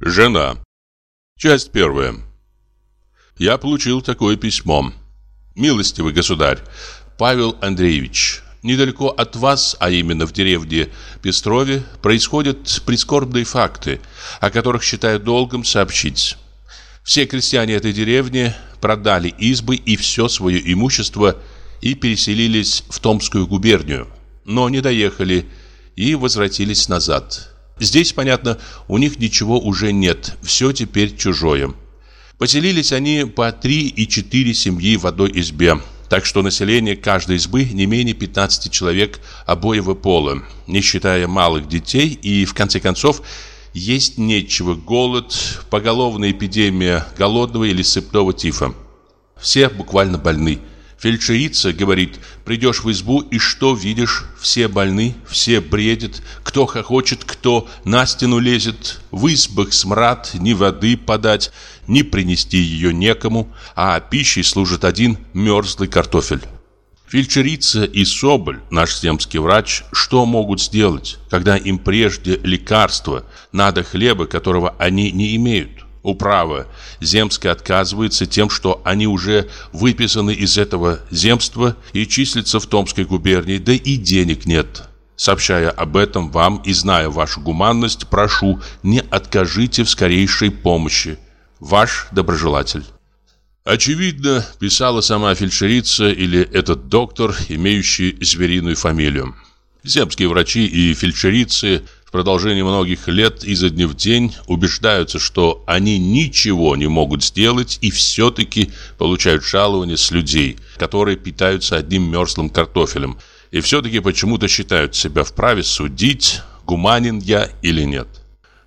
Жена. Часть первая. Я получил такое письмо. Милостивый государь, Павел Андреевич, недалеко от вас, а именно в деревне Пестрове, происходят прискорбные факты, о которых считаю долгом сообщить. Все крестьяне этой деревни продали избы и все свое имущество и переселились в Томскую губернию, но не доехали и возвратились назад. Здесь, понятно, у них ничего уже нет, все теперь чужое. Поселились они по три и четыре семьи в одной избе, так что население каждой избы не менее 15 человек обоего пола, не считая малых детей, и в конце концов есть нечего, голод, поголовная эпидемия голодного или сыпного тифа. Все буквально больны. Фельдшерица говорит, придешь в избу и что видишь? Все больны, все бредят, кто хохочет, кто на стену лезет. В избах смрад, ни воды подать, ни принести ее некому, а пищей служит один мерзлый картофель. Фельдшерица и Соболь, наш земский врач, что могут сделать, когда им прежде лекарства, надо хлеба, которого они не имеют? Управа земская отказывается тем, что они уже выписаны из этого земства и числятся в Томской губернии, да и денег нет. Сообщая об этом вам и зная вашу гуманность, прошу, не откажите в скорейшей помощи. Ваш доброжелатель. Очевидно, писала сама фельдшерица или этот доктор, имеющий звериную фамилию. Земские врачи и фельдшерицы продолжении многих лет изо дня в день убеждаются, что они ничего не могут сделать и все-таки получают жалования с людей, которые питаются одним мерзлым картофелем, и все-таки почему-то считают себя вправе судить, гуманин я или нет.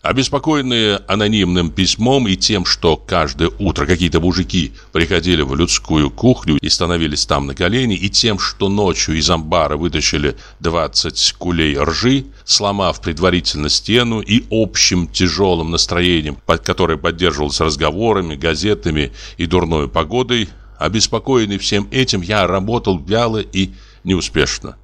Обеспокоенные анонимным письмом и тем, что каждое утро какие-то мужики приходили в людскую кухню и становились там на колени, и тем, что ночью из амбара вытащили 20 кулей ржи, сломав предварительно стену и общим тяжелым настроением, под которое поддерживалось разговорами, газетами и дурной погодой, обеспокоенный всем этим, я работал вяло и неуспешно.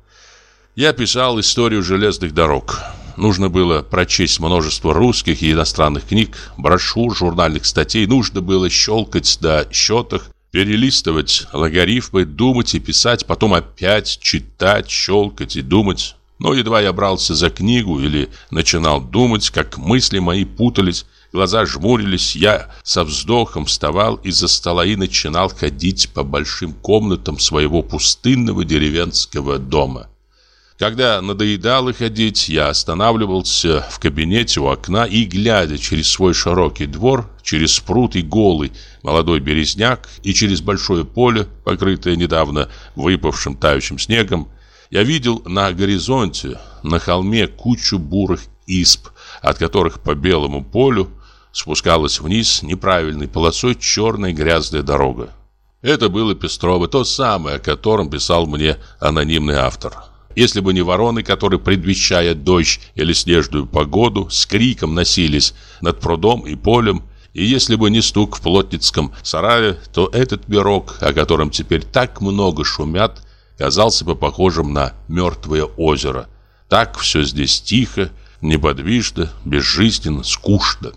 Я писал историю железных дорог нужно было прочесть множество русских и иностранных книг, брошюр, журнальных статей, нужно было щелкать на счетах, перелистывать логарифмы, думать и писать, потом опять читать, щелкать и думать. Но едва я брался за книгу или начинал думать, как мысли мои путались, глаза жмурились, я со вздохом вставал из-за стола и начинал ходить по большим комнатам своего пустынного деревенского дома. Когда надоедало ходить, я останавливался в кабинете у окна и, глядя через свой широкий двор, через пруд и голый молодой березняк и через большое поле, покрытое недавно выпавшим тающим снегом, я видел на горизонте, на холме кучу бурых исп, от которых по белому полю спускалась вниз неправильной полосой черная грязная дорога. Это было Пестрово, то самое, о котором писал мне анонимный автор. Если бы не вороны, которые, предвещая дождь или снежную погоду, с криком носились над прудом и полем, и если бы не стук в плотницком сарае, то этот мирок, о котором теперь так много шумят, казался бы похожим на мертвое озеро. Так все здесь тихо, неподвижно, безжизненно, скучно.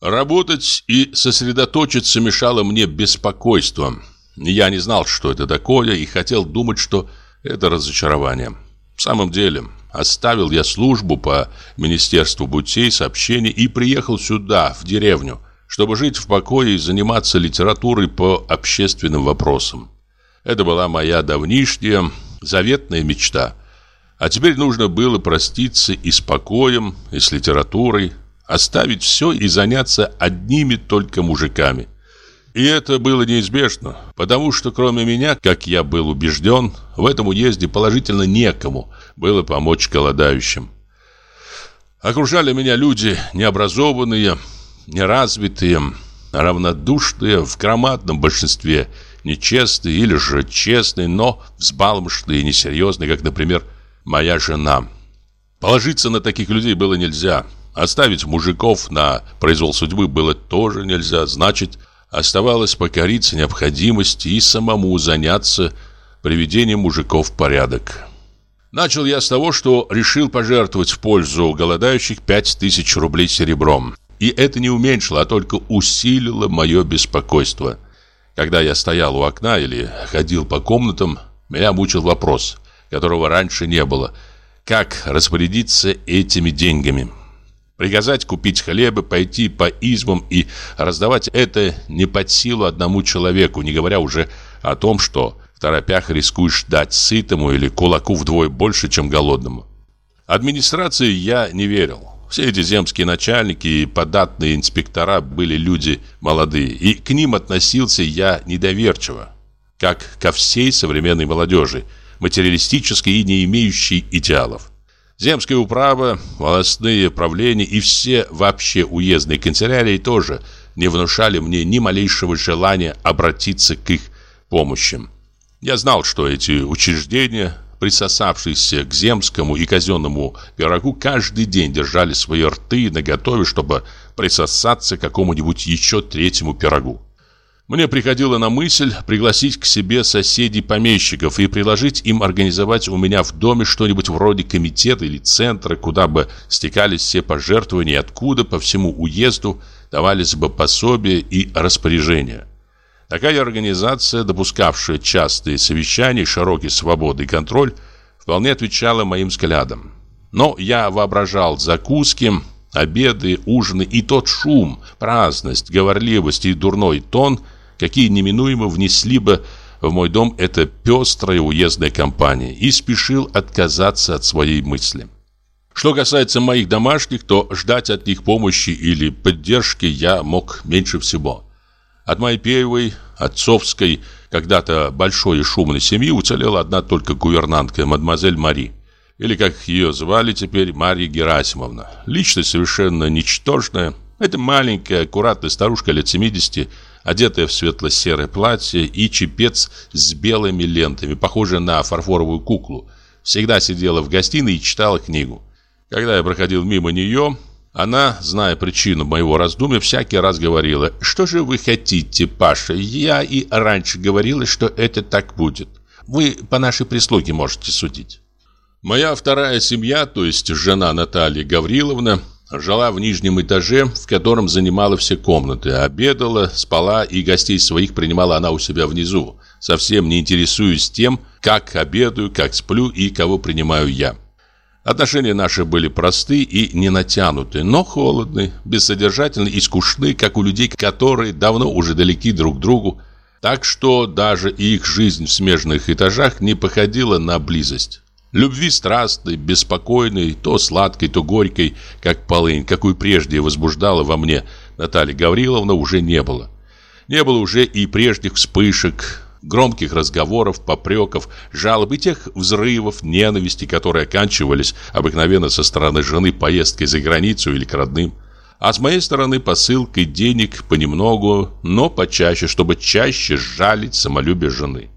Работать и сосредоточиться мешало мне беспокойство. Я не знал, что это такое, и хотел думать, что это разочарование. В самом деле, оставил я службу по Министерству путей сообщений и приехал сюда, в деревню, чтобы жить в покое и заниматься литературой по общественным вопросам. Это была моя давнишняя, заветная мечта. А теперь нужно было проститься и с покоем, и с литературой, оставить все и заняться одними только мужиками. И это было неизбежно, потому что кроме меня, как я был убежден, в этом уезде положительно некому было помочь голодающим. Окружали меня люди необразованные, неразвитые, равнодушные, в громадном большинстве нечестные или же честные, но взбалмошные и несерьезные, как, например, моя жена. Положиться на таких людей было нельзя. Оставить мужиков на произвол судьбы было тоже нельзя. Значит, Оставалось покориться необходимости и самому заняться приведением мужиков в порядок. Начал я с того, что решил пожертвовать в пользу голодающих 5000 рублей серебром. И это не уменьшило, а только усилило мое беспокойство. Когда я стоял у окна или ходил по комнатам, меня мучил вопрос, которого раньше не было. Как распорядиться этими деньгами? Приказать купить хлеба, пойти по избам и раздавать это не под силу одному человеку, не говоря уже о том, что в торопях рискуешь дать сытому или кулаку вдвое больше, чем голодному. Администрации я не верил. Все эти земские начальники и податные инспектора были люди молодые, и к ним относился я недоверчиво, как ко всей современной молодежи, материалистической и не имеющей идеалов. Земская управа, волостные правления и все вообще уездные канцелярии тоже не внушали мне ни малейшего желания обратиться к их помощи. Я знал, что эти учреждения, присосавшиеся к земскому и казенному пирогу, каждый день держали свои рты наготове, чтобы присосаться к какому-нибудь еще третьему пирогу. Мне приходило на мысль пригласить к себе соседей-помещиков и предложить им организовать у меня в доме что-нибудь вроде комитета или центра, куда бы стекались все пожертвования, откуда по всему уезду давались бы пособия и распоряжения. Такая организация, допускавшая частые совещания, широкие свободы и контроль, вполне отвечала моим взглядам. Но я воображал закуски, обеды, ужины и тот шум, праздность, говорливость и дурной тон – какие неминуемо внесли бы в мой дом эта пестрая уездная компания, и спешил отказаться от своей мысли. Что касается моих домашних, то ждать от них помощи или поддержки я мог меньше всего. От моей первой, отцовской, когда-то большой и шумной семьи уцелела одна только гувернантка, мадемуазель Мари. Или, как ее звали теперь, Марья Герасимовна. Личность совершенно ничтожная. Это маленькая, аккуратная старушка лет 70 одетая в светло-серое платье и чепец с белыми лентами, похожая на фарфоровую куклу, всегда сидела в гостиной и читала книгу. Когда я проходил мимо нее, она, зная причину моего раздумья, всякий раз говорила, «Что же вы хотите, Паша? Я и раньше говорила, что это так будет. Вы по нашей прислуге можете судить». Моя вторая семья, то есть жена Наталья Гавриловна, Жила в нижнем этаже, в котором занимала все комнаты, обедала, спала и гостей своих принимала она у себя внизу, совсем не интересуясь тем, как обедаю, как сплю и кого принимаю я. Отношения наши были просты и не натянуты, но холодны, бессодержательны и скучны, как у людей, которые давно уже далеки друг другу, так что даже их жизнь в смежных этажах не походила на близость. Любви страстной, беспокойной, то сладкой, то горькой, как полынь, какую прежде возбуждала во мне Наталья Гавриловна, уже не было. Не было уже и прежних вспышек, громких разговоров, попреков, жалоб и тех взрывов ненависти, которые оканчивались обыкновенно со стороны жены поездкой за границу или к родным. А с моей стороны посылкой денег понемногу, но почаще, чтобы чаще жалить самолюбие жены.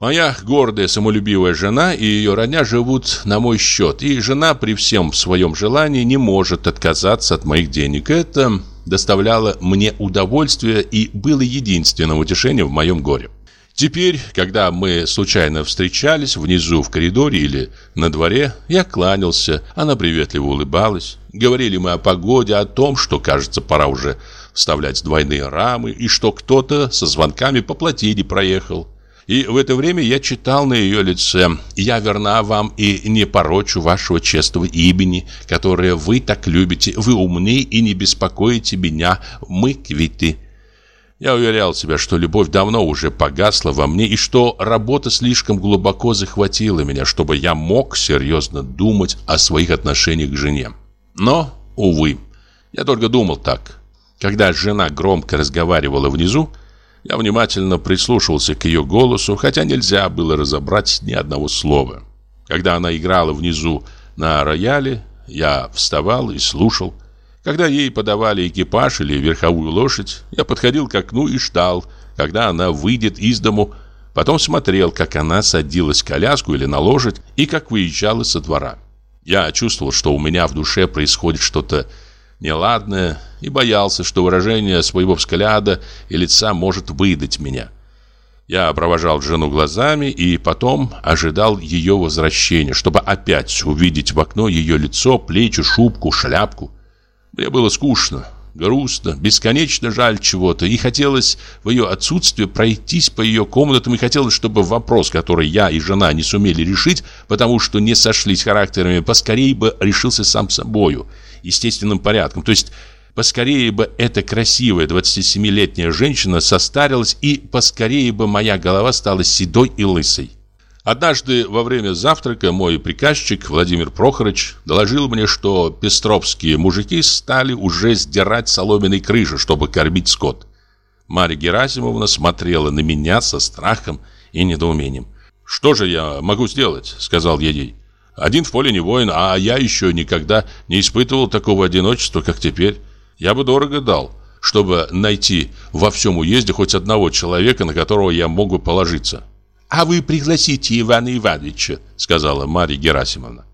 Моя гордая, самолюбивая жена и ее родня живут на мой счет, и жена при всем своем желании не может отказаться от моих денег. Это доставляло мне удовольствие и было единственным утешением в моем горе. Теперь, когда мы случайно встречались внизу в коридоре или на дворе, я кланялся, она приветливо улыбалась. Говорили мы о погоде, о том, что, кажется, пора уже вставлять двойные рамы, и что кто-то со звонками по плотине проехал. И в это время я читал на ее лице «Я верна вам и не порочу вашего честного имени, которое вы так любите. Вы умны и не беспокоите меня. Мы квиты». Я уверял себя, что любовь давно уже погасла во мне и что работа слишком глубоко захватила меня, чтобы я мог серьезно думать о своих отношениях к жене. Но, увы, я только думал так. Когда жена громко разговаривала внизу, я внимательно прислушивался к ее голосу, хотя нельзя было разобрать ни одного слова. Когда она играла внизу на рояле, я вставал и слушал. Когда ей подавали экипаж или верховую лошадь, я подходил к окну и ждал, когда она выйдет из дому, потом смотрел, как она садилась в коляску или на лошадь и как выезжала со двора. Я чувствовал, что у меня в душе происходит что-то неладное и боялся, что выражение своего взгляда и лица может выдать меня. Я провожал жену глазами и потом ожидал ее возвращения, чтобы опять увидеть в окно ее лицо, плечи, шубку, шляпку. Мне было скучно. грустно, бесконечно жаль чего-то, и хотелось в ее отсутствие пройтись по ее комнатам, и хотелось, чтобы вопрос, который я и жена не сумели решить, потому что не сошлись характерами, поскорее бы решился сам собою, естественным порядком, то есть поскорее бы эта красивая 27-летняя женщина состарилась, и поскорее бы моя голова стала седой и лысой. Однажды во время завтрака мой приказчик Владимир Прохорович доложил мне, что пестровские мужики стали уже сдирать соломенные крыши, чтобы кормить скот. Марья Герасимовна смотрела на меня со страхом и недоумением. «Что же я могу сделать?» — сказал я ей. «Один в поле не воин, а я еще никогда не испытывал такого одиночества, как теперь. Я бы дорого дал, чтобы найти во всем уезде хоть одного человека, на которого я мог бы положиться». «А вы пригласите Ивана Ивановича», — сказала Марья Герасимовна.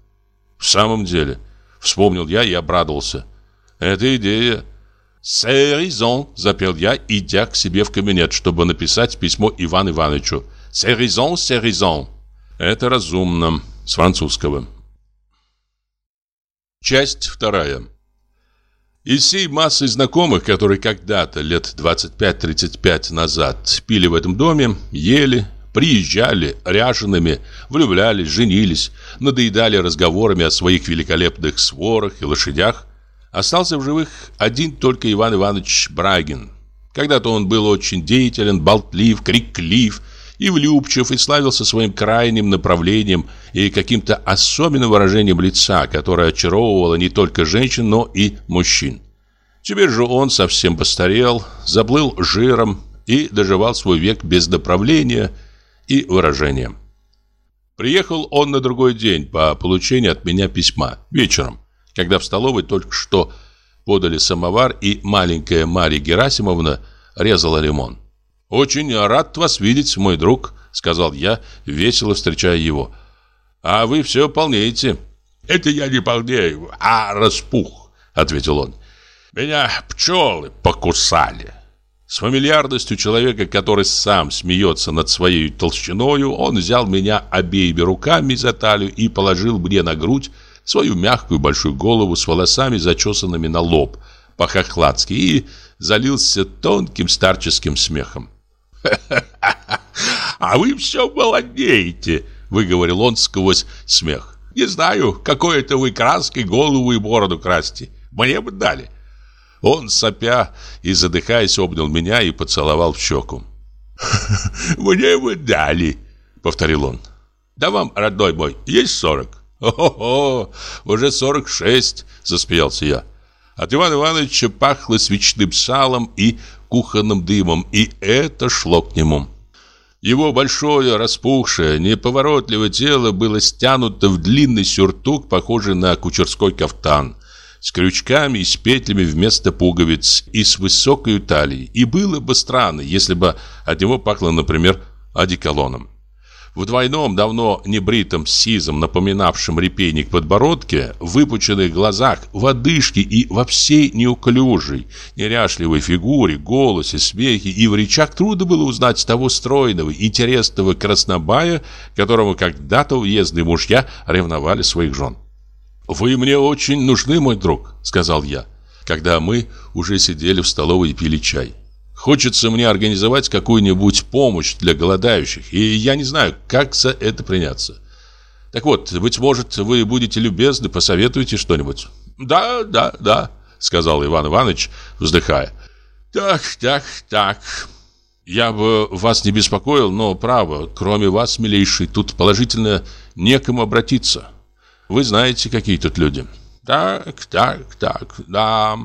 «В самом деле», — вспомнил я и обрадовался. «Это идея». «C'est raison», — запел я, идя к себе в кабинет, чтобы написать письмо Ивану Ивановичу. «C'est raison, c'est raison». Это разумно, с французского. Часть вторая. Из всей массы знакомых, которые когда-то, лет 25-35 назад, пили в этом доме, ели, Приезжали ряжеными, влюблялись, женились, надоедали разговорами о своих великолепных сворах и лошадях. Остался в живых один только Иван Иванович Брагин. Когда-то он был очень деятелен, болтлив, криклив и влюбчив, и славился своим крайним направлением и каким-то особенным выражением лица, которое очаровывало не только женщин, но и мужчин. Теперь же он совсем постарел, заплыл жиром и доживал свой век без направления – и выражением. Приехал он на другой день по получению от меня письма, вечером, когда в столовой только что подали самовар и маленькая Марья Герасимовна резала лимон. «Очень рад вас видеть, мой друг», — сказал я, весело встречая его. «А вы все полнеете». «Это я не полнею, а распух», — ответил он. «Меня пчелы покусали». С фамильярностью человека, который сам смеется над своей толщиною, он взял меня обеими руками за талию и положил мне на грудь свою мягкую большую голову с волосами, зачесанными на лоб, по-хохладски, и залился тонким старческим смехом. «А вы все молодеете!» — выговорил он сквозь смех. «Не знаю, какой это вы краской голову и бороду красите. Мне бы дали. Он, сопя и задыхаясь, обнял меня и поцеловал в щеку. «Мне вы дали», — повторил он. «Да вам, родной мой, есть сорок?» «О-хо-хо, уже сорок шесть», — засмеялся я. От Ивана Ивановича пахло свечным салом и кухонным дымом, и это шло к нему. Его большое, распухшее, неповоротливое тело было стянуто в длинный сюртук, похожий на кучерской кафтан с крючками и с петлями вместо пуговиц и с высокой талией. И было бы странно, если бы от него пахло, например, одеколоном. В двойном, давно небритом сизом, напоминавшем репейник подбородке, в выпученных глазах, в одышке и во всей неуклюжей, неряшливой фигуре, голосе, смехе и в речах трудно было узнать того стройного, интересного краснобая, которому когда-то уездные мужья ревновали своих жен. «Вы мне очень нужны, мой друг», — сказал я, когда мы уже сидели в столовой и пили чай. «Хочется мне организовать какую-нибудь помощь для голодающих, и я не знаю, как за это приняться. Так вот, быть может, вы будете любезны, посоветуете что-нибудь?» «Да, да, да», — сказал Иван Иванович, вздыхая. «Так, так, так...» «Я бы вас не беспокоил, но, право, кроме вас, милейший, тут положительно некому обратиться. Вы знаете, какие тут люди. Так, так, так, да.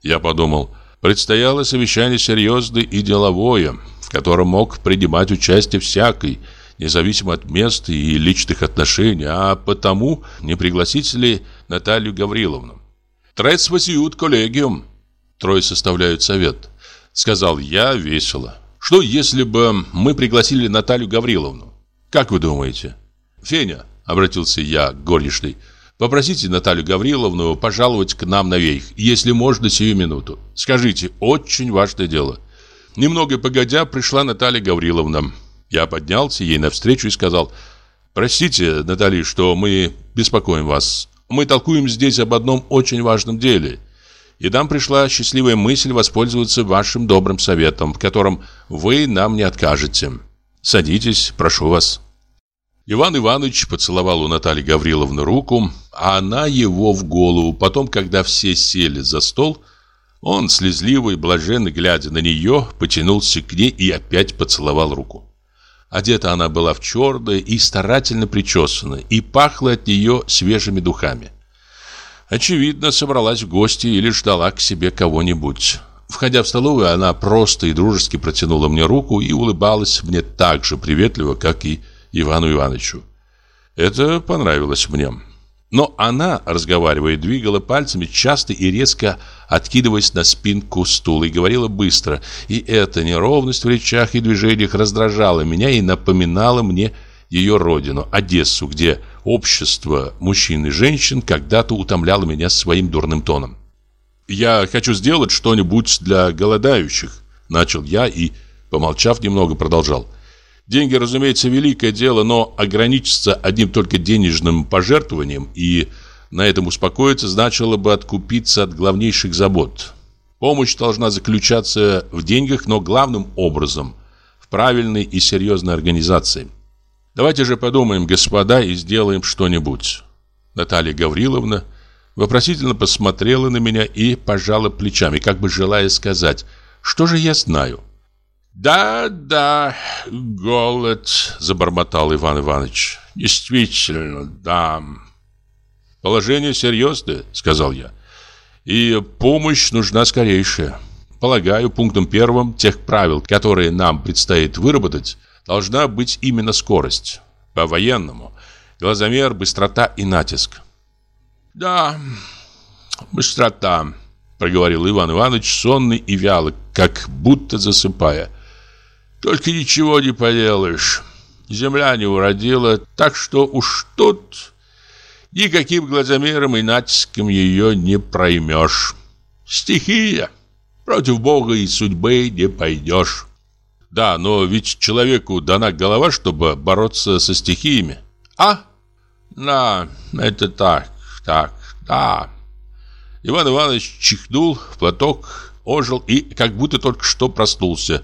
Я подумал, предстояло совещание серьезное и деловое, в котором мог принимать участие всякий, независимо от места и личных отношений, а потому не пригласить ли Наталью Гавриловну. «Трец васиют коллегиум». Трое составляют совет. Сказал я весело. Что, если бы мы пригласили Наталью Гавриловну? Как вы думаете? Феня, обратился я к горничной. Попросите Наталью Гавриловну пожаловать к нам наверх, если можно, сию минуту. Скажите, очень важное дело. Немного погодя, пришла Наталья Гавриловна. Я поднялся ей навстречу и сказал, «Простите, Наталья, что мы беспокоим вас. Мы толкуем здесь об одном очень важном деле. И нам пришла счастливая мысль воспользоваться вашим добрым советом, в котором вы нам не откажете. Садитесь, прошу вас». Иван Иванович поцеловал у Натальи Гавриловны руку, а она его в голову. Потом, когда все сели за стол, он, слезливый, блаженно глядя на нее, потянулся к ней и опять поцеловал руку. Одета она была в черное и старательно причесана, и пахла от нее свежими духами. Очевидно, собралась в гости или ждала к себе кого-нибудь. Входя в столовую, она просто и дружески протянула мне руку и улыбалась мне так же приветливо, как и Ивану Ивановичу. Это понравилось мне. Но она, разговаривая, двигала пальцами часто и резко откидываясь на спинку стула и говорила быстро. И эта неровность в речах и движениях раздражала меня и напоминала мне ее родину, Одессу, где общество мужчин и женщин когда-то утомляло меня своим дурным тоном. «Я хочу сделать что-нибудь для голодающих», — начал я и, помолчав немного, продолжал. «Деньги, разумеется, великое дело, но ограничиться одним только денежным пожертвованием и на этом успокоиться значило бы откупиться от главнейших забот. Помощь должна заключаться в деньгах, но главным образом в правильной и серьезной организации. Давайте же подумаем, господа, и сделаем что-нибудь. Наталья Гавриловна вопросительно посмотрела на меня и пожала плечами, как бы желая сказать, что же я знаю. «Да, да, голод», — забормотал Иван Иванович. «Действительно, да». «Положение серьезное», — сказал я. «И помощь нужна скорейшая. Полагаю, пунктом первым тех правил, которые нам предстоит выработать, должна быть именно скорость. По-военному. Глазомер, быстрота и натиск». «Да, быстрота», — проговорил Иван Иванович сонный и вялый, как будто засыпая. «Только ничего не поделаешь. Земля не уродила, так что уж тут Никаким глазомером и натиском ее не проймешь. Стихия. Против Бога и судьбы не пойдешь. Да, но ведь человеку дана голова, чтобы бороться со стихиями. А? Да, это так, так, да. Иван Иванович чихнул в платок, ожил и как будто только что проснулся.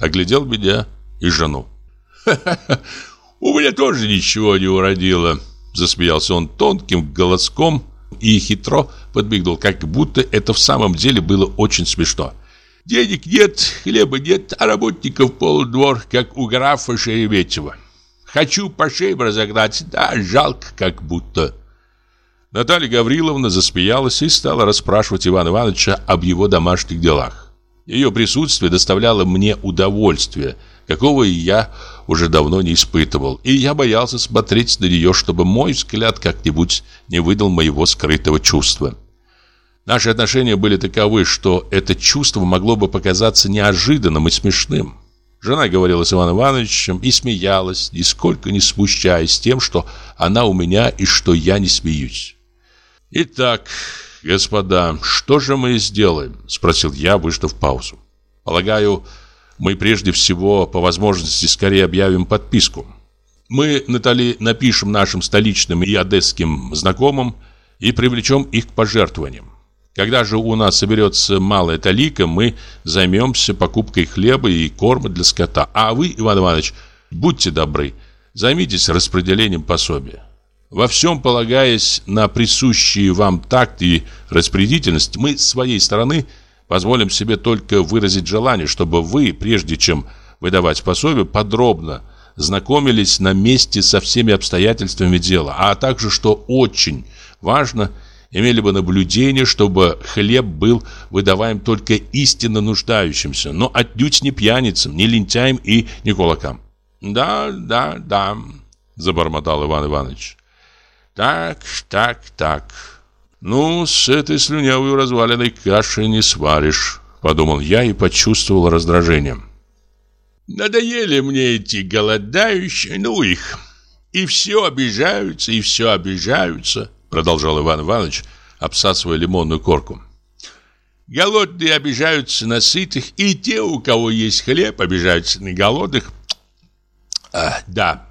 Оглядел меня и жену. «Ха-ха-ха, у меня тоже ничего не уродило. Засмеялся он тонким голоском и хитро подмигнул, как будто это в самом деле было очень смешно. Денег нет, хлеба нет, а работников полудвор, как у графа Шереметьева. Хочу по шеям разогнать, да жалко как будто. Наталья Гавриловна засмеялась и стала расспрашивать Ивана Ивановича об его домашних делах. Ее присутствие доставляло мне удовольствие – какого я уже давно не испытывал, и я боялся смотреть на нее, чтобы мой взгляд как-нибудь не выдал моего скрытого чувства. Наши отношения были таковы, что это чувство могло бы показаться неожиданным и смешным. Жена говорила с Иваном Ивановичем и смеялась, нисколько не смущаясь тем, что она у меня и что я не смеюсь. «Итак, господа, что же мы сделаем?» – спросил я, выждав паузу. «Полагаю, мы прежде всего по возможности скорее объявим подписку. Мы, Натали, напишем нашим столичным и одесским знакомым и привлечем их к пожертвованиям. Когда же у нас соберется малая талика, мы займемся покупкой хлеба и корма для скота. А вы, Иван Иванович, будьте добры, займитесь распределением пособия. Во всем полагаясь на присущие вам такт и распорядительность, мы с своей стороны – Позволим себе только выразить желание, чтобы вы, прежде чем выдавать пособие, подробно знакомились на месте со всеми обстоятельствами дела, а также, что очень важно, имели бы наблюдение, чтобы хлеб был выдаваем только истинно нуждающимся, но отнюдь не пьяницам, не лентяям и не кулакам. «Да, да, да», — забормотал Иван Иванович. «Так, так, так». «Ну, с этой слюнявой разваленной каши не сваришь», — подумал я и почувствовал раздражение. «Надоели мне эти голодающие, ну их. И все обижаются, и все обижаются», — продолжал Иван Иванович, обсасывая лимонную корку. «Голодные обижаются на сытых, и те, у кого есть хлеб, обижаются на голодных. А, да,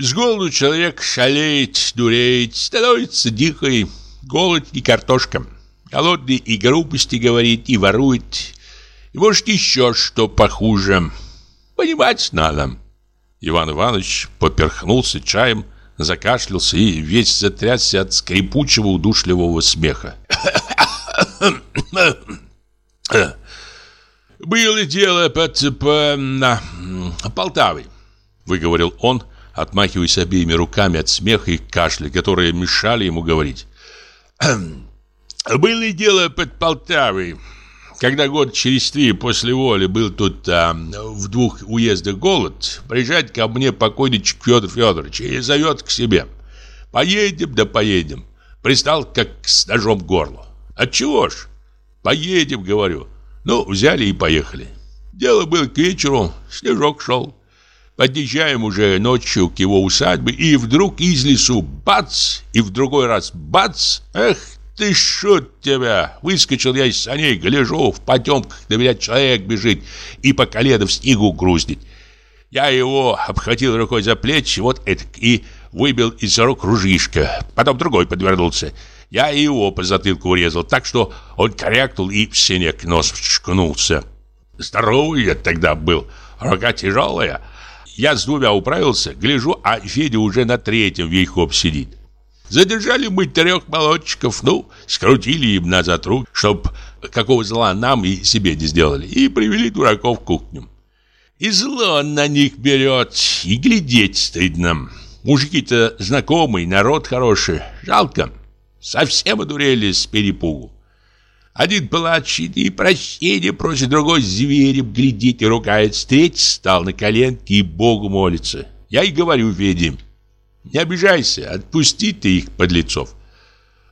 с голоду человек шалеет, дуреет, становится дикой, голод и картошка. Голодный и грубости говорит, и ворует. И может еще что похуже. Понимать надо. Иван Иванович поперхнулся чаем, закашлялся и весь затрясся от скрипучего удушливого смеха. «Было дело под по, на, Полтавой», — выговорил он, отмахиваясь обеими руками от смеха и кашля, которые мешали ему говорить. «Было дело под Полтавой, когда год через три после воли был тут а, в двух уездах голод, приезжает ко мне покойничек Федор Федорович и зовет к себе. Поедем, да поедем. Пристал, как с ножом к горлу. Отчего ж? Поедем, говорю. Ну, взяли и поехали. Дело было к вечеру, снежок шел. Подъезжаем уже ночью к его усадьбе, и вдруг из лесу бац, и в другой раз бац. Эх ты, шут тебя! Выскочил я из саней, гляжу, в потемках на меня человек бежит и по колено в снегу грузнет. Я его обхватил рукой за плечи, вот это, и выбил из рук ружишко. Потом другой подвернулся. Я его по затылку урезал, так что он корякнул и в снег нос шкнулся. Здоровый я тогда был, рука тяжелая. Я с двумя управился, гляжу, а Федя уже на третьем вейхом сидит. Задержали мы трех молодчиков, ну, скрутили им назад рук, чтоб какого зла нам и себе не сделали, и привели дураков в кухню. И зло на них берет, и глядеть стыдно. Мужики-то знакомые, народ хороший, жалко. Совсем одурели с перепугу. Один плачет и прощения просит, другой зверем глядит и ругается, третий стал на коленки и Богу молится. Я и говорю Феде, не обижайся, отпусти ты их, подлецов.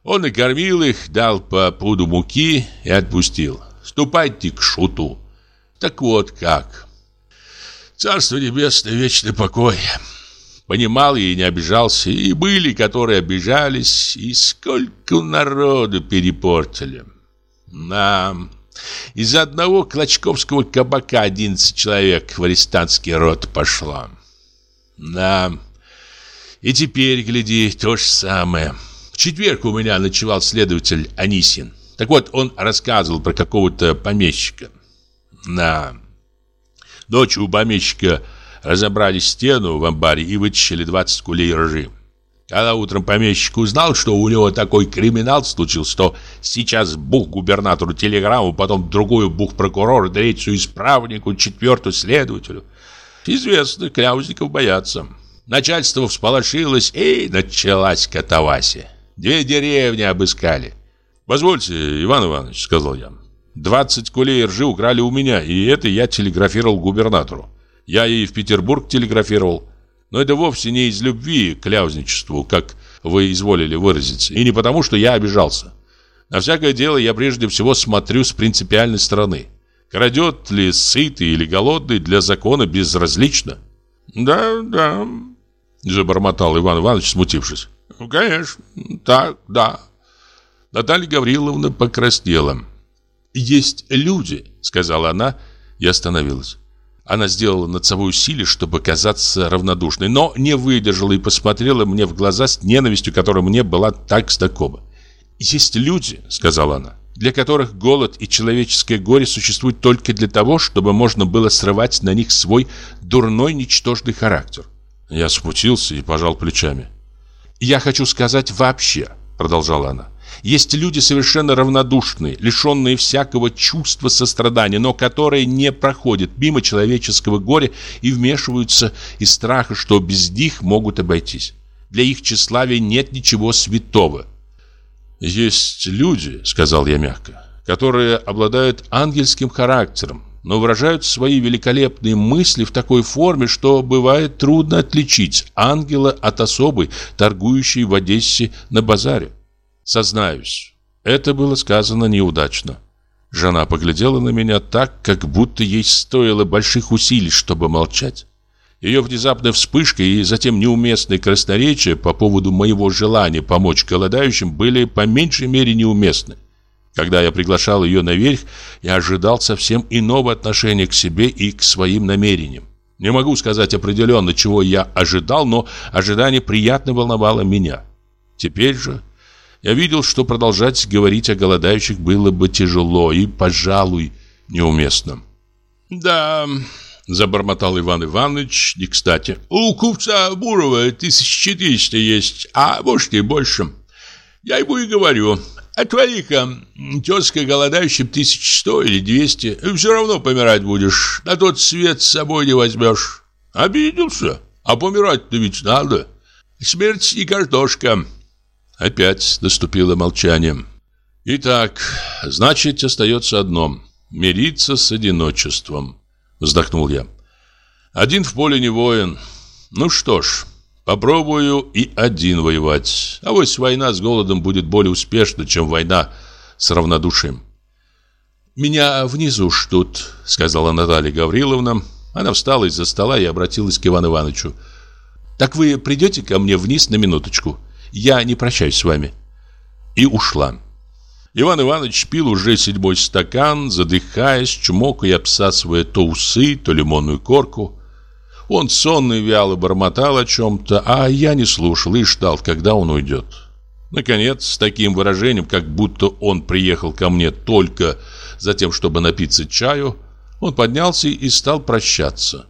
Он накормил их, дал по пуду муки и отпустил. Ступайте к шуту. Так вот как. Царство небесное, вечный покой. Понимал и не обижался, и были, которые обижались, и сколько народу перепортили. Да, из одного клочковского кабака 11 человек в арестантский рот пошло. Да, и теперь, гляди, то же самое. В четверг у меня ночевал следователь Анисин. Так вот, он рассказывал про какого-то помещика. Да. Ночью у помещика разобрали стену в амбаре и вытащили 20 кулей ржи. Когда утром помещик узнал, что у него такой криминал случился, то сейчас бух губернатору телеграмму, потом другую бух прокурору, третью исправнику, четвертую следователю. Известно, кляузников боятся. Начальство всполошилось, и началась катавасия. Две деревни обыскали. «Позвольте, Иван Иванович», — сказал я. «Двадцать кулей ржи украли у меня, и это я телеграфировал губернатору. Я и в Петербург телеграфировал. Но это вовсе не из любви к кляузничеству, как вы изволили выразиться, и не потому, что я обижался. На всякое дело я прежде всего смотрю с принципиальной стороны. Крадет ли сытый или голодный для закона безразлично?» «Да, да», Забормотал Иван Иванович, смутившись. «Ну, конечно, так, да». Наталья Гавриловна покраснела. «Есть люди», — сказала она и остановилась. Она сделала над собой усилие, чтобы казаться равнодушной, но не выдержала и посмотрела мне в глаза с ненавистью, которая мне была так знакома. «Есть люди», — сказала она, — «для которых голод и человеческое горе существуют только для того, чтобы можно было срывать на них свой дурной, ничтожный характер. Я смутился и пожал плечами. «Я хочу сказать вообще», — продолжала она. «Есть люди совершенно равнодушные, лишенные всякого чувства сострадания, но которые не проходят мимо человеческого горя и вмешиваются из страха, что без них могут обойтись. Для их тщеславия нет ничего святого». «Есть люди», — сказал я мягко, — «которые обладают ангельским характером, но выражают свои великолепные мысли в такой форме, что бывает трудно отличить ангела от особы, торгующей в Одессе на базаре. Сознаюсь, это было сказано неудачно. Жена поглядела на меня так, как будто ей стоило больших усилий, чтобы молчать. Ее внезапная вспышка и затем неуместное красноречие по поводу моего желания помочь голодающим были по меньшей мере неуместны. Когда я приглашал ее наверх, я ожидал совсем иного отношения к себе и к своим намерениям. Не могу сказать определенно, чего я ожидал, но ожидание приятно волновало меня. Теперь же Я видел, что продолжать говорить о голодающих было бы тяжело и, пожалуй, неуместно. «Да, Забормотал Иван Иванович не кстати. У купца Бурова 1400 есть, а может и больше. Я ему и говорю. Отвали-ка, тезка голодающим 1100 или 200. Все равно помирать будешь. На тот свет с собой не возьмешь. Обиделся. А помирать-то ведь надо. Смерть и картошка. Опять наступило молчание. Итак, значит, остается одно — мириться с одиночеством. Вздохнул я. Один в поле не воин. Ну что ж, попробую и один воевать. А вот война с голодом будет более успешна, чем война с равнодушием. «Меня внизу ждут», — сказала Наталья Гавриловна. Она встала из-за стола и обратилась к Ивану Ивановичу. «Так вы придете ко мне вниз на минуточку? Я не прощаюсь с вами». И ушла. Иван Иванович пил уже седьмой стакан, задыхаясь, чмокая и обсасывая то усы, то лимонную корку. Он сонно и вяло бормотал о чем-то, а я не слушал и ждал, когда он уйдет. Наконец, с таким выражением, как будто он приехал ко мне только за тем, чтобы напиться чаю, он поднялся и стал прощаться.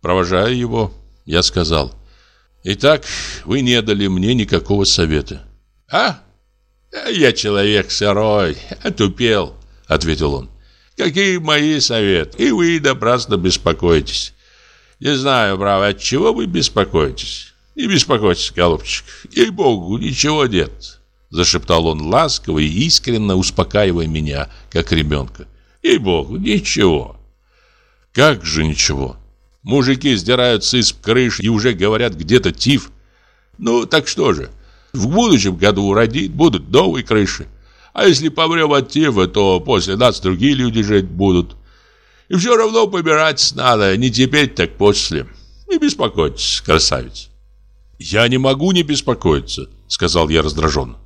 Провожая его, я сказал, «Итак, вы не дали мне никакого совета». «А?» «Я человек сырой, отупел», — ответил он. «Какие мои советы? И вы напрасно беспокоитесь. Не знаю, право, от чего вы беспокоитесь. Не беспокойтесь, голубчик, ей-богу, ничего нет». Зашептал он ласково и искренне успокаивая меня, как ребенка. «Ей-богу, ничего». «Как же ничего?» Мужики сдирают с крыш и уже говорят где-то тиф. Ну, так что же? В будущем году родить будут новые крыши. А если помрем от тифа, то после нас другие люди жить будут. И все равно помирать надо, не теперь, так после. Не беспокойтесь, красавец. Я не могу не беспокоиться, сказал я раздраженно.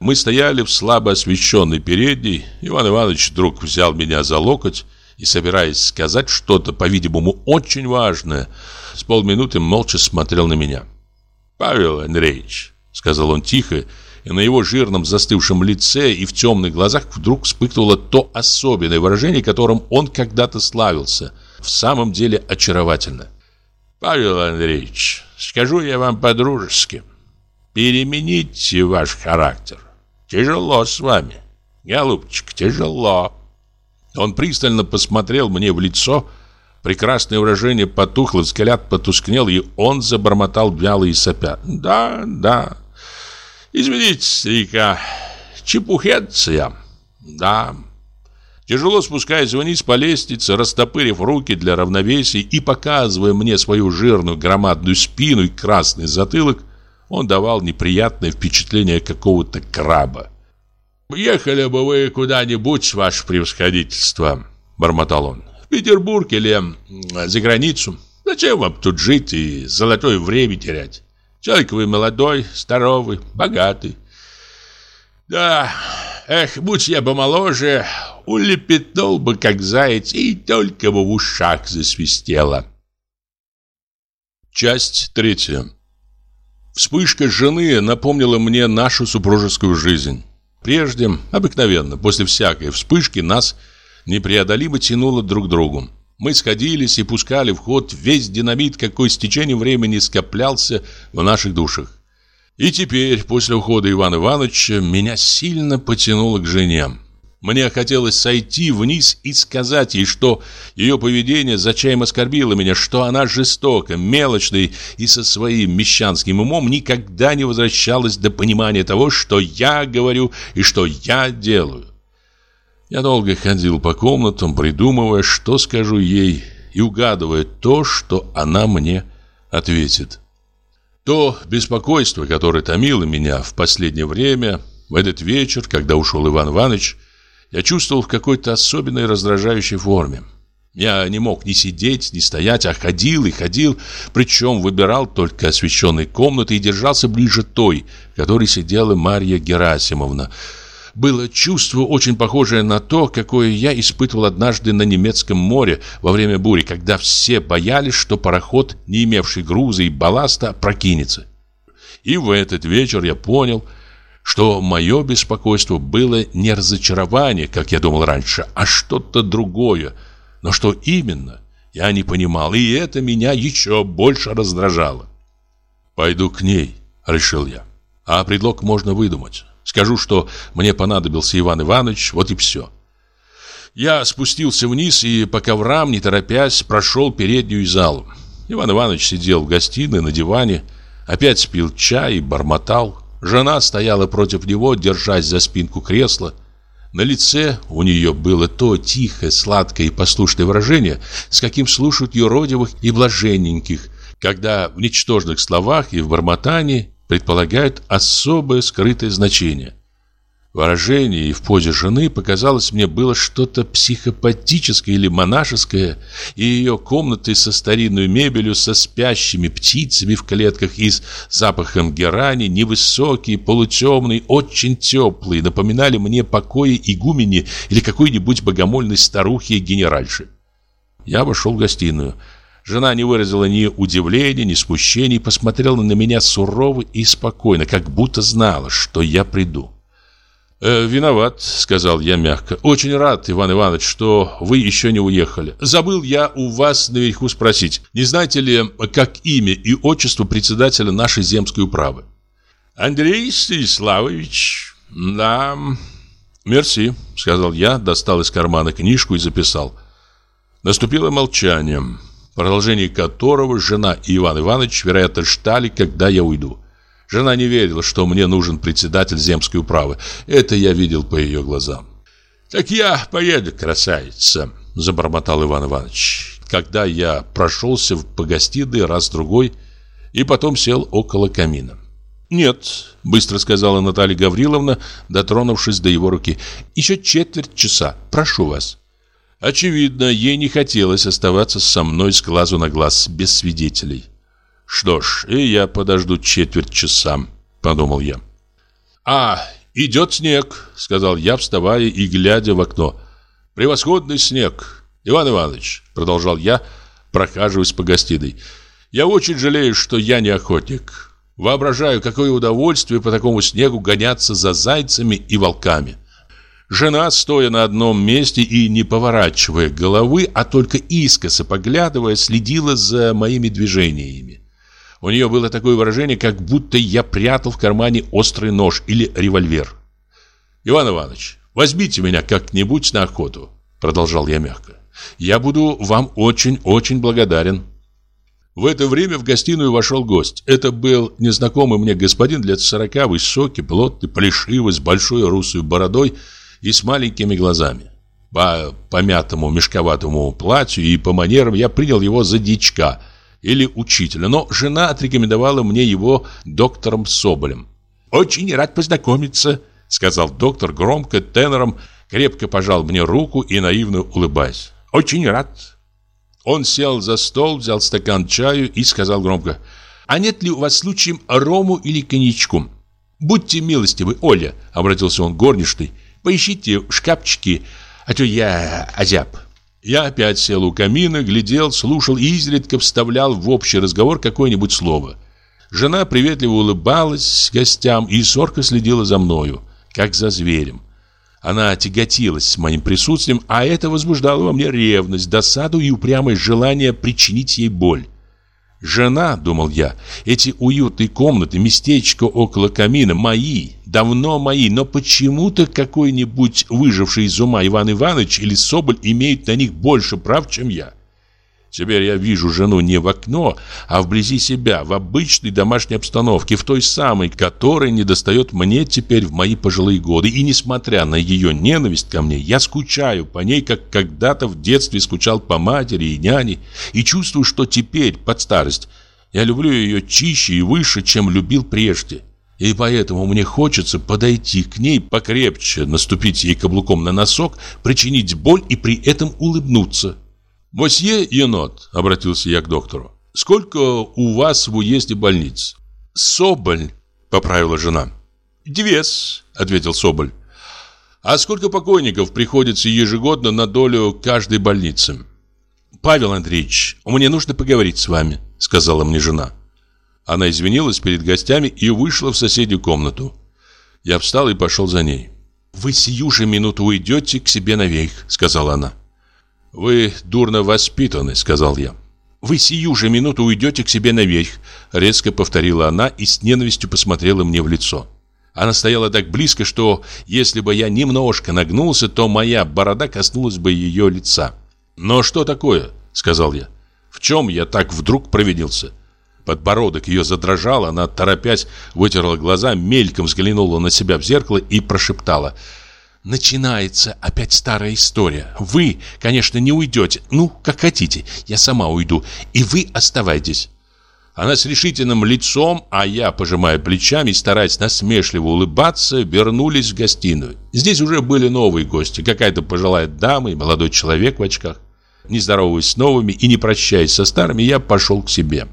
Мы стояли в слабо освещенной передней. Иван Иванович вдруг взял меня за локоть и, собираясь сказать что-то, по-видимому, очень важное, с полминуты молча смотрел на меня. «Павел Андреевич, сказал он тихо, и на его жирном застывшем лице и в темных глазах вдруг вспыхнуло то особенное выражение, которым он когда-то славился. В самом деле очаровательно. «Павел Андреевич, скажу я вам по-дружески, перемените ваш характер. Тяжело с вами, голубчик, тяжело». Он пристально посмотрел мне в лицо, Прекрасное выражение потухло, взгляд потускнел, и он забормотал вяло сопя. «Да, да, Извините, старика, чепухец. Да. Тяжело спускаясь вниз по лестнице, растопырив руки для равновесия и показывая мне свою жирную громадную спину и красный затылок, он давал неприятное впечатление какого-то краба. «Ехали бы вы куда-нибудь, ваше превосходительство», — бормотал он, — «в Петербург или за границу. Зачем вам тут жить и золотое время терять? Человек вы молодой, здоровый, богатый. Да, эх, будь я бы моложе, улепетнул бы, как заяц, и только бы в ушах засвистело. Часть третья. Вспышка жены напомнила мне нашу супружескую жизнь. Прежде, обыкновенно, после всякой вспышки нас непреодолимо тянуло друг к другу. Мы сходились и пускали в ход весь динамит, какой с течением времени скоплялся в наших душах. И теперь, после ухода Ивана Ивановича, меня сильно потянуло к жене. Мне хотелось сойти вниз и сказать ей, что ее поведение зачем оскорбило меня, что она жестока, мелочная и со своим мещанским умом никогда не возвращалась до понимания того, что я говорю и что я делаю. Я долго ходил по комнатам, придумывая, что скажу ей, и угадывая то, что она мне ответит. То беспокойство, которое томило меня в последнее время, в этот вечер, когда ушел Иван Иванович, я чувствовал в какой-то особенной раздражающей форме. Я не мог ни сидеть, ни стоять, а ходил и ходил, причем выбирал только освещенные комнаты и держался ближе той, в которой сидела Марья Герасимовна – было чувство, очень похожее на то, какое я испытывал однажды на немецком море во время бури, когда все боялись, что пароход, не имевший груза и балласта, прокинется. И в этот вечер я понял, что мое беспокойство было не разочарование, как я думал раньше, а что-то другое. Но что именно, я не понимал, и это меня еще больше раздражало. «Пойду к ней», — решил я. «А предлог можно выдумать. Скажу, что мне понадобился Иван Иванович, вот и все». Я спустился вниз и по коврам, не торопясь, прошел переднюю залу. Иван Иванович сидел в гостиной на диване, опять пил чай и бормотал. Жена стояла против него, держась за спинку кресла. На лице у нее было то тихое, сладкое и послушное выражение, с каким слушают юродивых и блаженненьких, когда в ничтожных словах и в бормотании предполагают особое скрытое значение. Выражение и в позе жены показалось мне было что-то психопатическое или монашеское, и ее комнаты со старинной мебелью, со спящими птицами в клетках и с запахом герани, невысокие, полутемные, очень теплые, напоминали мне покои игумени или какой-нибудь богомольной старухи-генеральши. Я вошел в гостиную. Жена не выразила ни удивления, ни смущения, посмотрела на меня сурово и спокойно, как будто знала, что я приду. «Э, «Виноват», — сказал я мягко. «Очень рад, Иван Иванович, что вы еще не уехали. Забыл я у вас наверху спросить, не знаете ли, как имя и отчество председателя нашей земской управы?» «Андрей Станиславович, да...» «Мерси», — сказал я, достал из кармана книжку и записал. Наступило молчание, продолжение которого жена и Иван Иванович, вероятно, ждали, когда я уйду. Жена не верила, что мне нужен председатель земской управы. Это я видел по ее глазам. «Так я поеду, красавица», — забормотал Иван Иванович. Когда я прошелся по гостиной раз-другой и потом сел около камина. «Нет», — быстро сказала Наталья Гавриловна, дотронувшись до его руки. «Еще четверть часа. Прошу вас». Очевидно, ей не хотелось оставаться со мной с глазу на глаз, без свидетелей. Что ж, и я подожду четверть часа, подумал я. А, идет снег, сказал я, вставая и глядя в окно. Превосходный снег. Иван Иванович, продолжал я, прохаживаясь по гостиной. Я очень жалею, что я не охотник. Воображаю, какое удовольствие по такому снегу гоняться за зайцами и волками. Жена, стоя на одном месте и не поворачивая головы, а только искоса поглядывая, следила за моими движениями. У нее было такое выражение, как будто я прятал в кармане острый нож или револьвер. «Иван Иванович, возьмите меня как-нибудь на охоту», — продолжал я мягко. «Я буду вам очень-очень благодарен». В это время в гостиную вошел гость. Это был незнакомый мне господин лет сорока, высокий, плотный, плешивый, с большой русой бородой и с маленькими глазами. По помятому мешковатому платью и по манерам я принял его за дичка — или учителя, но жена отрекомендовала мне его доктором Соболем. «Очень рад познакомиться», — сказал доктор громко, тенором, крепко пожал мне руку и наивно улыбаясь. «Очень рад». Он сел за стол, взял стакан чаю и сказал громко, «А нет ли у вас случаем рому или коньячку?» «Будьте милостивы, Оля», — обратился он горничной, «поищите в шкафчике, а то я озяб». Я опять сел у камина, глядел, слушал и изредка вставлял в общий разговор какое-нибудь слово. Жена приветливо улыбалась гостям и сорка следила за мною, как за зверем. Она тяготилась моим присутствием, а это возбуждало во мне ревность, досаду и упрямое желание причинить ей боль. Жена, думал я, эти уютные комнаты, местечко около камина мои, давно мои, но почему-то какой-нибудь выживший из ума Иван Иванович или Соболь имеют на них больше прав, чем я. Теперь я вижу жену не в окно, а вблизи себя, в обычной домашней обстановке, в той самой, которая недостает мне теперь в мои пожилые годы. И несмотря на ее ненависть ко мне, я скучаю по ней, как когда-то в детстве скучал по матери и няне, и чувствую, что теперь, под старость, я люблю ее чище и выше, чем любил прежде. И поэтому мне хочется подойти к ней покрепче, наступить ей каблуком на носок, причинить боль и при этом улыбнуться. «Мосье енот», — обратился я к доктору, — «сколько у вас в уезде больниц?» «Соболь», — поправила жена. «Двес», — ответил Соболь. «А сколько покойников приходится ежегодно на долю каждой больницы?» «Павел Андреевич, мне нужно поговорить с вами», — сказала мне жена. Она извинилась перед гостями и вышла в соседнюю комнату. Я встал и пошел за ней. «Вы сию же минуту уйдете к себе наверх», — сказала она. «Вы дурно воспитаны», — сказал я. «Вы сию же минуту уйдете к себе наверх», — резко повторила она и с ненавистью посмотрела мне в лицо. Она стояла так близко, что если бы я немножко нагнулся, то моя борода коснулась бы ее лица. «Но что такое?» — сказал я. «В чем я так вдруг провинился?» Подбородок ее задрожал, она, торопясь, вытерла глаза, мельком взглянула на себя в зеркало и прошептала «Начинается опять старая история. Вы, конечно, не уйдете. Ну, как хотите, я сама уйду, и вы оставайтесь». Она с решительным лицом, а я, пожимая плечами и стараясь насмешливо улыбаться, вернулись в гостиную. Здесь уже были новые гости, какая-то пожилая дама и молодой человек в очках. Не здороваясь с новыми и не прощаясь со старыми, я пошел к себе.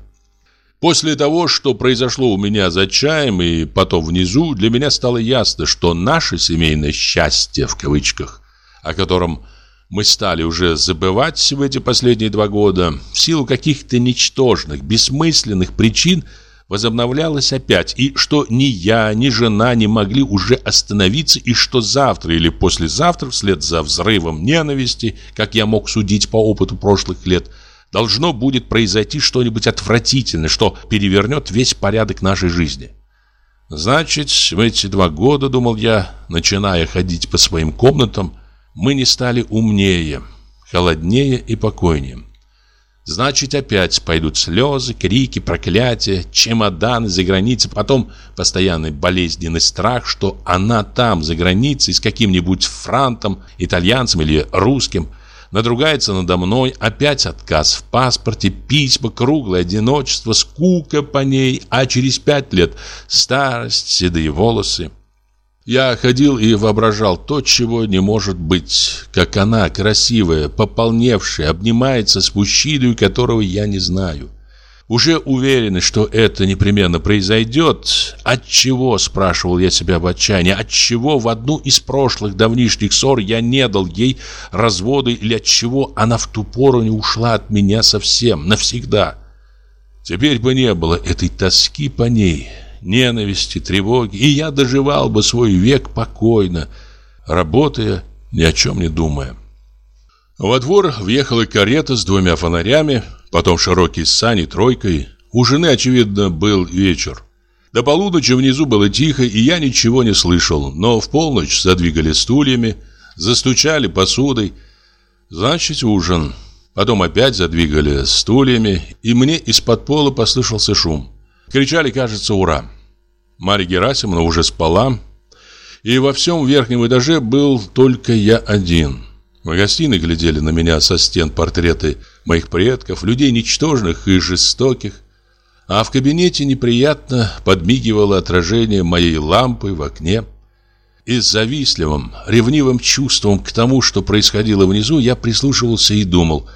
После того, что произошло у меня за чаем и потом внизу, для меня стало ясно, что наше семейное «счастье» в кавычках, о котором мы стали уже забывать в эти последние два года, в силу каких-то ничтожных, бессмысленных причин возобновлялось опять, и что ни я, ни жена не могли уже остановиться, и что завтра или послезавтра, вслед за взрывом ненависти, как я мог судить по опыту прошлых лет, должно будет произойти что-нибудь отвратительное, что перевернет весь порядок нашей жизни. Значит, в эти два года, думал я, начиная ходить по своим комнатам, мы не стали умнее, холоднее и покойнее. Значит, опять пойдут слезы, крики, проклятия, чемоданы за границей, потом постоянный болезненный страх, что она там, за границей, с каким-нибудь франтом, итальянцем или русским – надругается надо мной, опять отказ в паспорте, письма, круглое одиночество, скука по ней, а через пять лет старость, седые волосы. Я ходил и воображал то, чего не может быть, как она, красивая, пополневшая, обнимается с мужчиной, которого я не знаю уже уверены, что это непременно произойдет, от чего, спрашивал я себя в отчаянии, от чего в одну из прошлых давнишних ссор я не дал ей развода или от чего она в ту пору не ушла от меня совсем, навсегда. Теперь бы не было этой тоски по ней, ненависти, тревоги, и я доживал бы свой век покойно, работая, ни о чем не думая. Во двор въехала карета с двумя фонарями, Потом широкие сани тройкой. У жены, очевидно, был вечер. До полуночи внизу было тихо, и я ничего не слышал. Но в полночь задвигали стульями, застучали посудой. Значит, ужин. Потом опять задвигали стульями, и мне из-под пола послышался шум. Кричали, кажется, «Ура!». Марья Герасимовна уже спала, и во всем верхнем этаже был только я один. В гостиной глядели на меня со стен портреты моих предков, людей ничтожных и жестоких. А в кабинете неприятно подмигивало отражение моей лампы в окне. И с завистливым, ревнивым чувством к тому, что происходило внизу, я прислушивался и думал,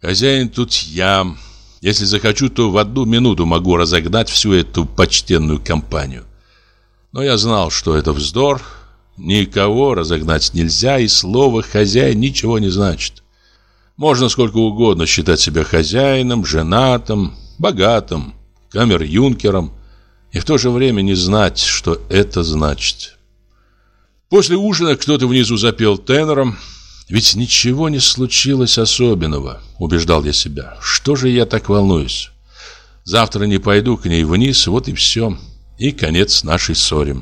«Хозяин тут я. Если захочу, то в одну минуту могу разогнать всю эту почтенную компанию». Но я знал, что это вздор, никого разогнать нельзя, и слово «хозяин» ничего не значит. Можно сколько угодно считать себя хозяином, женатым, богатым, камер-юнкером и в то же время не знать, что это значит. После ужина кто-то внизу запел тенором. Ведь ничего не случилось особенного, убеждал я себя. Что же я так волнуюсь? Завтра не пойду к ней вниз, вот и все. И конец нашей ссоре.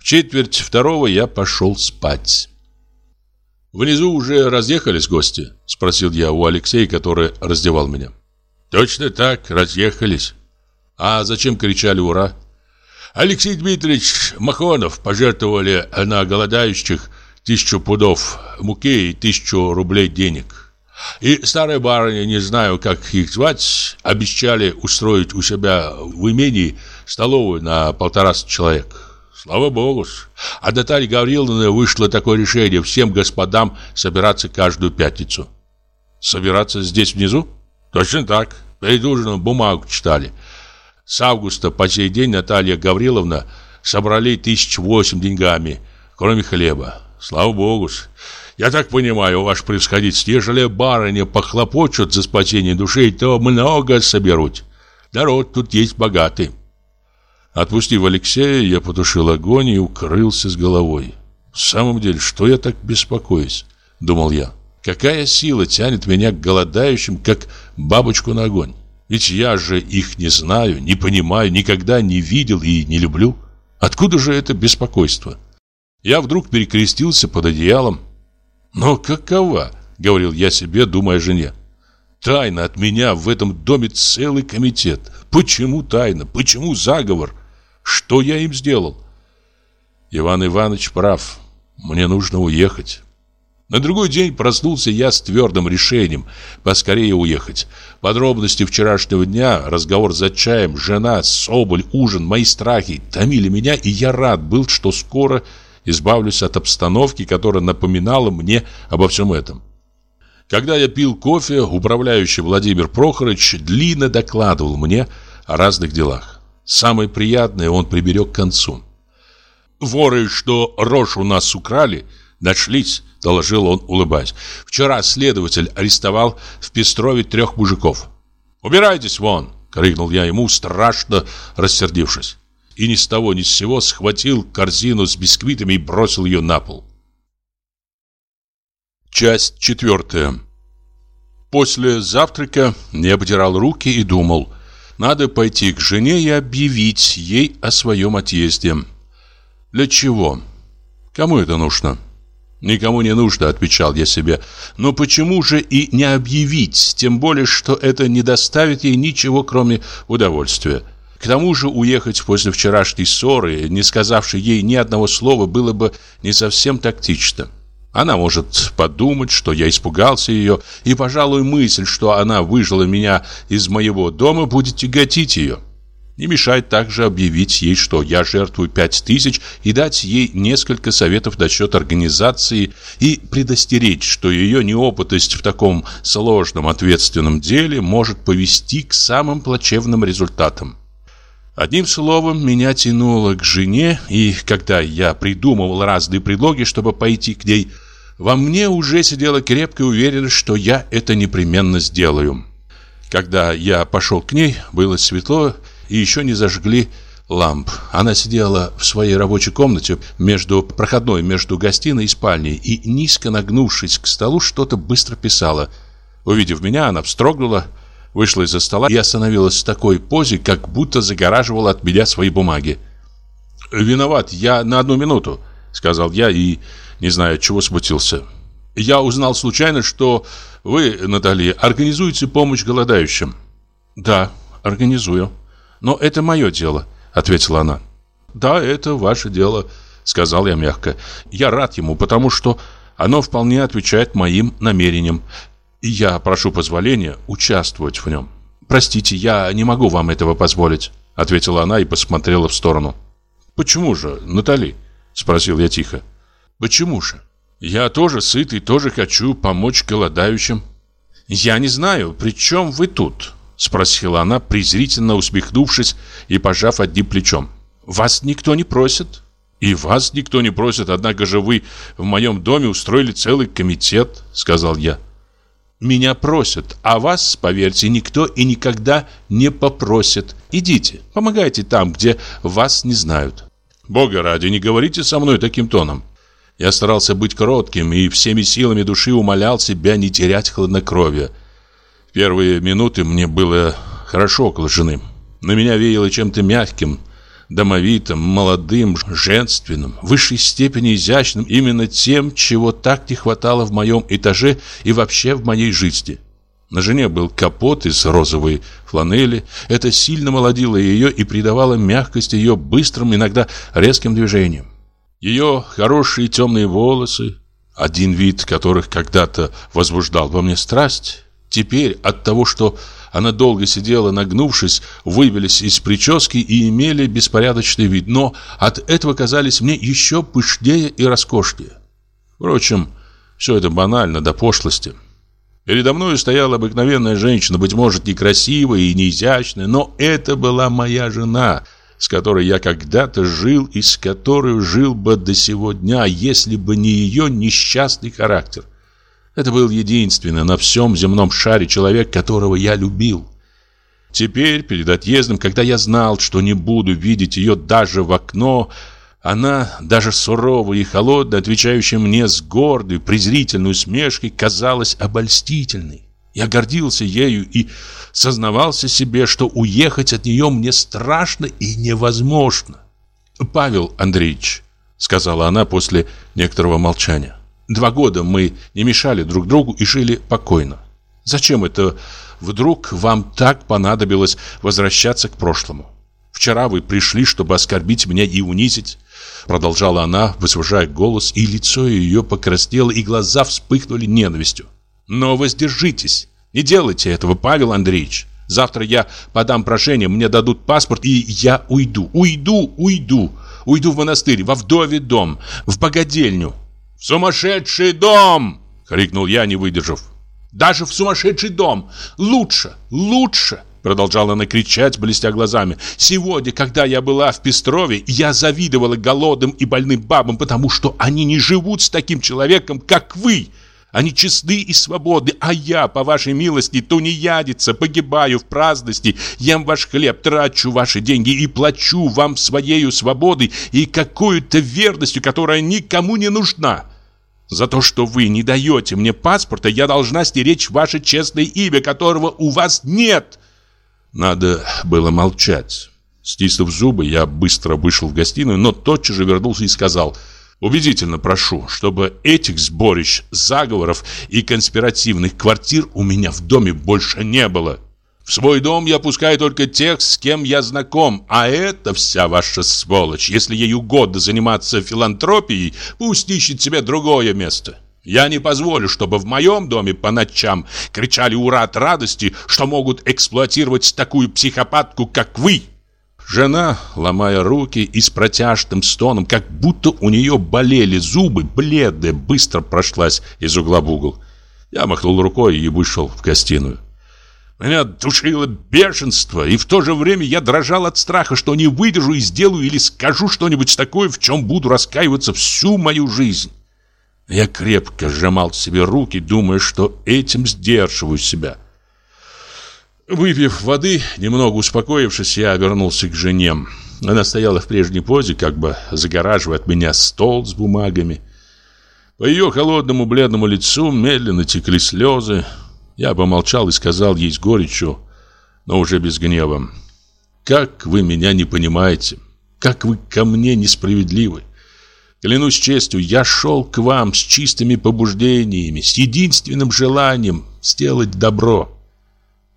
В четверть второго я пошел спать. «Внизу уже разъехались гости?» – спросил я у Алексея, который раздевал меня. «Точно так, разъехались». «А зачем кричали «Ура»?» «Алексей Дмитриевич Махонов пожертвовали на голодающих тысячу пудов муки и тысячу рублей денег. И старая барыня, не знаю, как их звать, обещали устроить у себя в имении столовую на полтораста человек». Слава богу. А Наталья Гавриловна вышло такое решение всем господам собираться каждую пятницу. Собираться здесь внизу? Точно так. Перед ужином бумагу читали. С августа по сей день Наталья Гавриловна собрали тысяч восемь деньгами, кроме хлеба. Слава богу. Я так понимаю, ваше превосходительство, ежели барыня похлопочут за спасение души, то много соберут. Народ тут есть богатый. Отпустив Алексея, я потушил огонь и укрылся с головой. В самом деле, что я так беспокоюсь? Думал я. Какая сила тянет меня к голодающим, как бабочку на огонь? Ведь я же их не знаю, не понимаю, никогда не видел и не люблю. Откуда же это беспокойство? Я вдруг перекрестился под одеялом. Но какова, говорил я себе, думая жене. Тайна от меня в этом доме целый комитет. Почему тайна? Почему заговор? Что я им сделал? Иван Иванович прав. Мне нужно уехать. На другой день проснулся я с твердым решением поскорее уехать. Подробности вчерашнего дня, разговор за чаем, жена, соболь, ужин, мои страхи томили меня, и я рад был, что скоро избавлюсь от обстановки, которая напоминала мне обо всем этом. Когда я пил кофе, управляющий Владимир Прохорович длинно докладывал мне о разных делах. Самое приятное он приберег к концу. «Воры, что рожь у нас украли, нашлись», — доложил он, улыбаясь. «Вчера следователь арестовал в Пестрове трех мужиков». «Убирайтесь вон!» — крикнул я ему, страшно рассердившись. И ни с того ни с сего схватил корзину с бисквитами и бросил ее на пол. Часть четвертая. После завтрака я потирал руки и думал, надо пойти к жене и объявить ей о своем отъезде. Для чего? Кому это нужно? Никому не нужно, отвечал я себе. Но почему же и не объявить, тем более, что это не доставит ей ничего, кроме удовольствия. К тому же уехать после вчерашней ссоры, не сказавши ей ни одного слова, было бы не совсем тактично. Она может подумать, что я испугался ее, и, пожалуй, мысль, что она выжила меня из моего дома, будет тяготить ее. Не мешает также объявить ей, что я жертвую пять тысяч, и дать ей несколько советов насчет организации и предостеречь, что ее неопытность в таком сложном ответственном деле может повести к самым плачевным результатам. Одним словом, меня тянуло к жене, и когда я придумывал разные предлоги, чтобы пойти к ней, во мне уже сидела крепкая уверенность, что я это непременно сделаю. Когда я пошел к ней, было светло, и еще не зажгли ламп. Она сидела в своей рабочей комнате между проходной между гостиной и спальней и, низко нагнувшись к столу, что-то быстро писала. Увидев меня, она встрогнула, вышла из-за стола и остановилась в такой позе, как будто загораживала от меня свои бумаги. «Виноват, я на одну минуту», — сказал я и, не знаю, чего смутился. «Я узнал случайно, что вы, Наталья, организуете помощь голодающим». «Да, организую. Но это мое дело», — ответила она. «Да, это ваше дело», — сказал я мягко. «Я рад ему, потому что оно вполне отвечает моим намерениям. Я прошу позволения участвовать в нем. Простите, я не могу вам этого позволить, ответила она и посмотрела в сторону. Почему же, Натали? спросил я тихо. Почему же? Я тоже сыт и тоже хочу помочь голодающим. Я не знаю, при чем вы тут? спросила она, презрительно усмехнувшись и пожав одним плечом. Вас никто не просит. И вас никто не просит, однако же вы в моем доме устроили целый комитет, сказал я. Меня просят, а вас, поверьте, никто и никогда не попросит. Идите, помогайте там, где вас не знают. Бога ради, не говорите со мной таким тоном. Я старался быть кротким и всеми силами души умолял себя не терять хладнокровия. В первые минуты мне было хорошо около жены. На меня веяло чем-то мягким, домовитым, молодым, женственным, в высшей степени изящным, именно тем, чего так не хватало в моем этаже и вообще в моей жизни. На жене был капот из розовой фланели. Это сильно молодило ее и придавало мягкость ее быстрым, иногда резким движениям. Ее хорошие темные волосы, один вид которых когда-то возбуждал во мне страсть, теперь от того, что она долго сидела, нагнувшись, выбились из прически и имели беспорядочный вид, но от этого казались мне еще пышнее и роскошнее. Впрочем, все это банально до пошлости. Передо мной стояла обыкновенная женщина, быть может, некрасивая и не изящная, но это была моя жена, с которой я когда-то жил и с которой жил бы до сего дня, если бы не ее несчастный характер. Это был единственный на всем земном шаре человек, которого я любил. Теперь, перед отъездом, когда я знал, что не буду видеть ее даже в окно, она, даже суровая и холодная, отвечающая мне с гордой, презрительной усмешкой, казалась обольстительной. Я гордился ею и сознавался себе, что уехать от нее мне страшно и невозможно. «Павел Андреевич», — сказала она после некоторого молчания, «два года мы не мешали друг другу и жили покойно. Зачем это вдруг вам так понадобилось возвращаться к прошлому? Вчера вы пришли, чтобы оскорбить меня и унизить. Продолжала она, возвышая голос, и лицо ее покраснело, и глаза вспыхнули ненавистью. Но воздержитесь, не делайте этого, Павел Андреевич. Завтра я подам прошение, мне дадут паспорт, и я уйду, уйду, уйду. Уйду в монастырь, во вдове дом, в богадельню. «В сумасшедший дом!» — крикнул я, не выдержав. «Даже в сумасшедший дом! Лучше, лучше!» Продолжала она кричать, блестя глазами. «Сегодня, когда я была в Пестрове, я завидовала голодным и больным бабам, потому что они не живут с таким человеком, как вы. Они честны и свободны, а я, по вашей милости, тунеядица, погибаю в праздности, ем ваш хлеб, трачу ваши деньги и плачу вам своею свободой и какой-то верностью, которая никому не нужна». За то, что вы не даете мне паспорта, я должна стеречь ваше честное имя, которого у вас нет. Надо было молчать. Стиснув зубы, я быстро вышел в гостиную, но тотчас же вернулся и сказал «Убедительно прошу, чтобы этих сборищ, заговоров и конспиративных квартир у меня в доме больше не было». В свой дом я пускаю только тех, с кем я знаком, а это вся ваша сволочь. Если ей угодно заниматься филантропией, пусть ищет себе другое место. Я не позволю, чтобы в моем доме по ночам кричали ура от радости, что могут эксплуатировать такую психопатку, как вы. Жена, ломая руки и с протяжным стоном, как будто у нее болели зубы, бледная, быстро прошлась из угла в угол. Я махнул рукой и вышел в гостиную. Меня душило бешенство, и в то же время я дрожал от страха, что не выдержу и сделаю или скажу что-нибудь такое, в чем буду раскаиваться всю мою жизнь. Я крепко сжимал себе руки, думая, что этим сдерживаю себя. Выпив воды, немного успокоившись, я обернулся к жене. Она стояла в прежней позе, как бы загораживая от меня стол с бумагами. По ее холодному бледному лицу медленно текли слезы. Я помолчал и сказал ей с горечью, но уже без гнева. «Как вы меня не понимаете? Как вы ко мне несправедливы? Клянусь честью, я шел к вам с чистыми побуждениями, с единственным желанием сделать добро.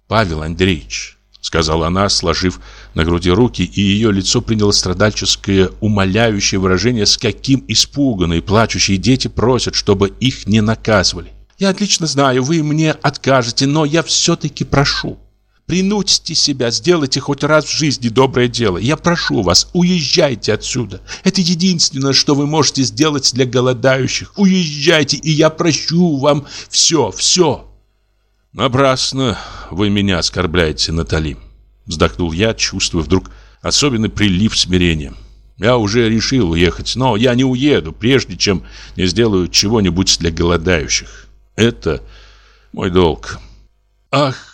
Павел Андреевич, сказала она, сложив на груди руки, и ее лицо приняло страдальческое, умоляющее выражение, с каким испуганные, плачущие дети просят, чтобы их не наказывали. Я отлично знаю, вы мне откажете, но я все-таки прошу. Принудьте себя, сделайте хоть раз в жизни доброе дело. Я прошу вас, уезжайте отсюда. Это единственное, что вы можете сделать для голодающих. Уезжайте, и я прощу вам все, все. Напрасно вы меня оскорбляете, Натали. Вздохнул я, чувствуя вдруг особенный прилив смирения. Я уже решил уехать, но я не уеду, прежде чем не сделаю чего-нибудь для голодающих. Это мой долг. Ах,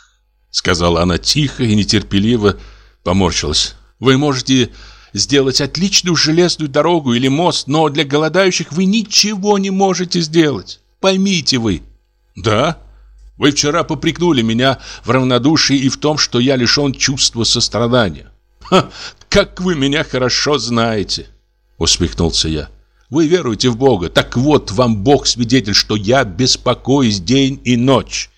Сказала она тихо и нетерпеливо поморщилась. Вы можете сделать отличную железную дорогу или мост, но для голодающих вы ничего не можете сделать. Поймите вы. Да? Вы вчера попрекнули меня в равнодушии и в том, что я лишен чувства сострадания. Ха, как вы меня хорошо знаете, усмехнулся я. Вы веруете в Бога. Так вот, вам Бог свидетель, что я беспокоюсь день и ночь.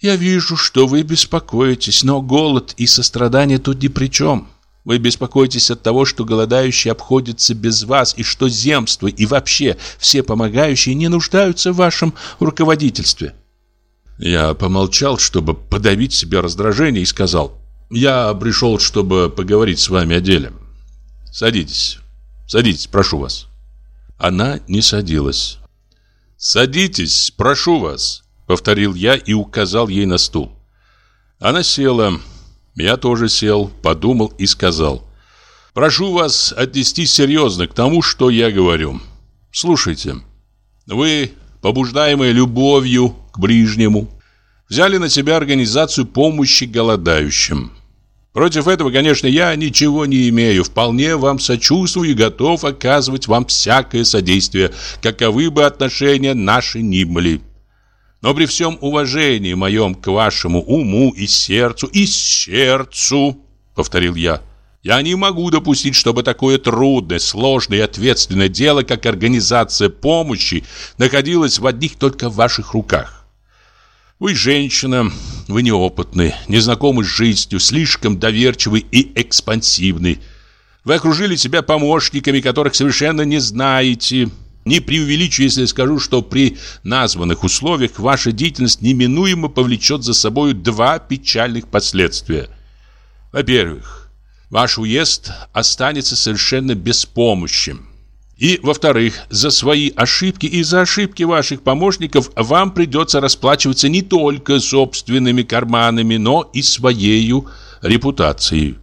Я вижу, что вы беспокоитесь, но голод и сострадание тут ни при чем. Вы беспокоитесь от того, что голодающие обходятся без вас, и что земство и вообще все помогающие не нуждаются в вашем руководительстве. Я помолчал, чтобы подавить себе раздражение, и сказал, «Я пришел, чтобы поговорить с вами о деле. Садитесь, садитесь, прошу вас». Она не садилась. «Садитесь, прошу вас», Повторил я и указал ей на стул. Она села. Я тоже сел, подумал и сказал. Прошу вас отнестись серьезно к тому, что я говорю. Слушайте. Вы, побуждаемые любовью к ближнему, взяли на себя организацию помощи голодающим. Против этого, конечно, я ничего не имею. Вполне вам сочувствую и готов оказывать вам всякое содействие, каковы бы отношения наши ни были. Но при всем уважении моем к вашему уму и сердцу, и сердцу, повторил я, я не могу допустить, чтобы такое трудное, сложное и ответственное дело, как организация помощи, находилось в одних только ваших руках. Вы женщина, вы неопытны, не знакомы с жизнью, слишком доверчивы и экспансивны. Вы окружили себя помощниками, которых совершенно не знаете. Не преувеличу, если скажу, что при названных условиях ваша деятельность неминуемо повлечет за собой два печальных последствия. Во-первых, ваш уезд останется совершенно беспомощным. И, во-вторых, за свои ошибки и за ошибки ваших помощников вам придется расплачиваться не только собственными карманами, но и своей репутацией.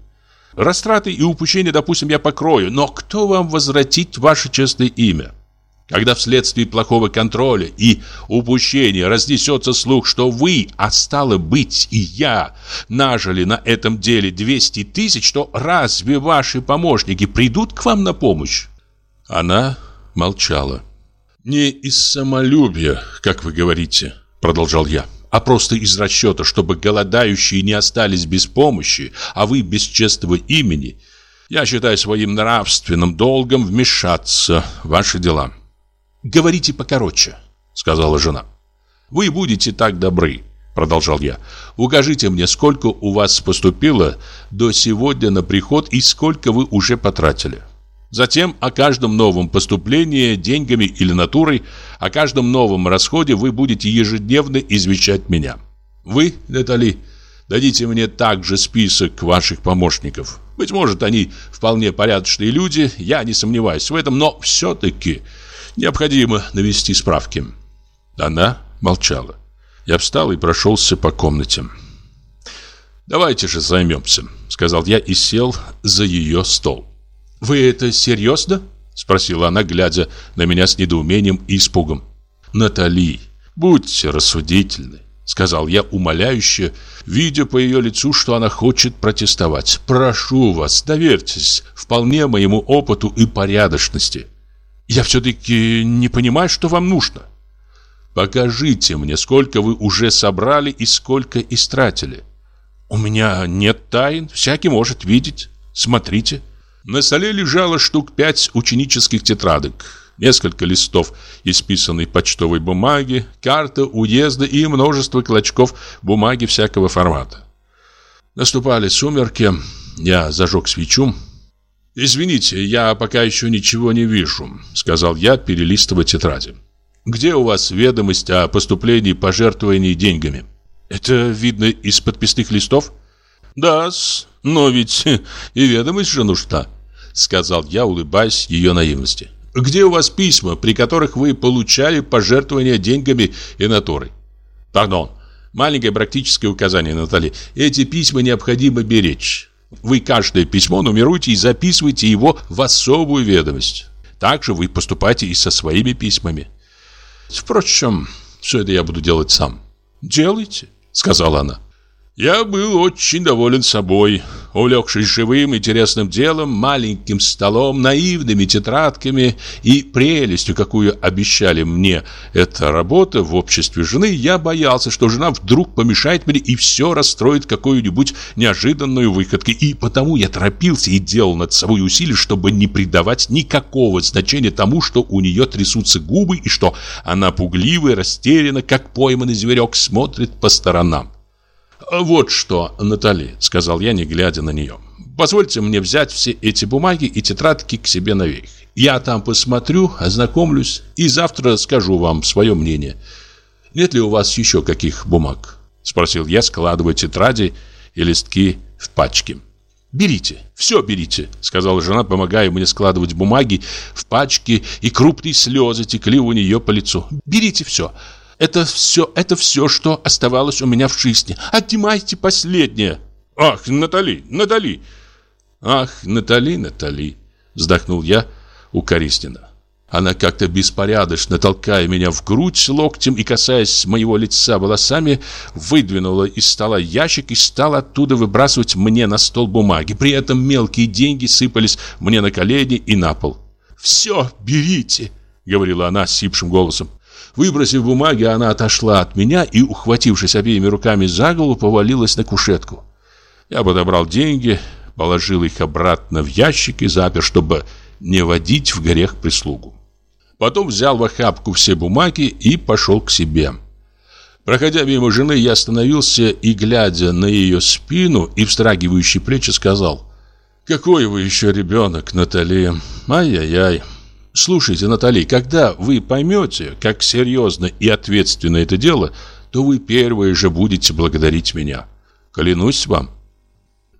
Растраты и упущения, допустим, я покрою, но кто вам возвратит ваше честное имя? Когда вследствие плохого контроля и упущения разнесется слух, что вы, а стало быть и я, нажили на этом деле 200 тысяч, то разве ваши помощники придут к вам на помощь? Она молчала. «Не из самолюбия, как вы говорите», — продолжал я, «а просто из расчета, чтобы голодающие не остались без помощи, а вы без честного имени. Я считаю своим нравственным долгом вмешаться в ваши дела». «Говорите покороче», — сказала жена. «Вы будете так добры», — продолжал я. «Укажите мне, сколько у вас поступило до сегодня на приход и сколько вы уже потратили». Затем о каждом новом поступлении деньгами или натурой, о каждом новом расходе вы будете ежедневно извещать меня. Вы, Натали, дадите мне также список ваших помощников. Быть может, они вполне порядочные люди, я не сомневаюсь в этом, но все-таки необходимо навести справки. Она молчала. Я встал и прошелся по комнате. «Давайте же займемся», — сказал я и сел за ее стол. «Вы это серьезно?» Спросила она, глядя на меня с недоумением и испугом. «Натали, будьте рассудительны», Сказал я умоляюще, видя по ее лицу, что она хочет протестовать. «Прошу вас, доверьтесь вполне моему опыту и порядочности. Я все-таки не понимаю, что вам нужно. Покажите мне, сколько вы уже собрали и сколько истратили. У меня нет тайн, всякий может видеть. Смотрите». На столе лежало штук пять ученических тетрадок, несколько листов исписанной почтовой бумаги, карта уезда и множество клочков бумаги всякого формата. Наступали сумерки, я зажег свечу. «Извините, я пока еще ничего не вижу», — сказал я, перелистывая тетради. «Где у вас ведомость о поступлении пожертвований деньгами?» «Это видно из подписных листов?» «Да-с, но ведь и ведомость же нужна» сказал я, улыбаясь ее наивности. Где у вас письма, при которых вы получали пожертвования деньгами и натурой? Пардон, маленькое практическое указание, Наталья. Эти письма необходимо беречь. Вы каждое письмо нумеруете и записываете его в особую ведомость. Также вы поступаете и со своими письмами. Впрочем, все это я буду делать сам. «Делайте», — сказала она. Я был очень доволен собой, увлекшись живым интересным делом, маленьким столом, наивными тетрадками и прелестью, какую обещали мне эта работа в обществе жены, я боялся, что жена вдруг помешает мне и все расстроит какую-нибудь неожиданную выходку, и потому я торопился и делал над собой усилия, чтобы не придавать никакого значения тому, что у нее трясутся губы и что она пугливо и растерянно, как пойманный зверек, смотрит по сторонам. «А «Вот что, Натали», — сказал я, не глядя на нее. «Позвольте мне взять все эти бумаги и тетрадки к себе наверх. Я там посмотрю, ознакомлюсь и завтра скажу вам свое мнение. Нет ли у вас еще каких бумаг?» — спросил я, складывая тетради и листки в пачки. «Берите, все берите», — сказала жена, помогая мне складывать бумаги в пачки, и крупные слезы текли у нее по лицу. «Берите все». Это все, это все, что оставалось у меня в жизни. Отнимайте последнее. Ах, Натали, Натали. Ах, Натали, Натали, вздохнул я укоризненно. Она как-то беспорядочно, толкая меня в грудь локтем и касаясь моего лица волосами, выдвинула из стола ящик и стала оттуда выбрасывать мне на стол бумаги. При этом мелкие деньги сыпались мне на колени и на пол. «Все берите!» — говорила она сипшим голосом. Выбросив бумаги, она отошла от меня и, ухватившись обеими руками за голову, повалилась на кушетку. Я подобрал деньги, положил их обратно в ящик и запер, чтобы не водить в грех прислугу. Потом взял в охапку все бумаги и пошел к себе. Проходя мимо жены, я остановился и, глядя на ее спину и встрагивающие плечи, сказал «Какой вы еще ребенок, Натали! Ай-яй-яй!» Слушайте, Натали, когда вы поймете, как серьезно и ответственно это дело, то вы первые же будете благодарить меня. Клянусь вам.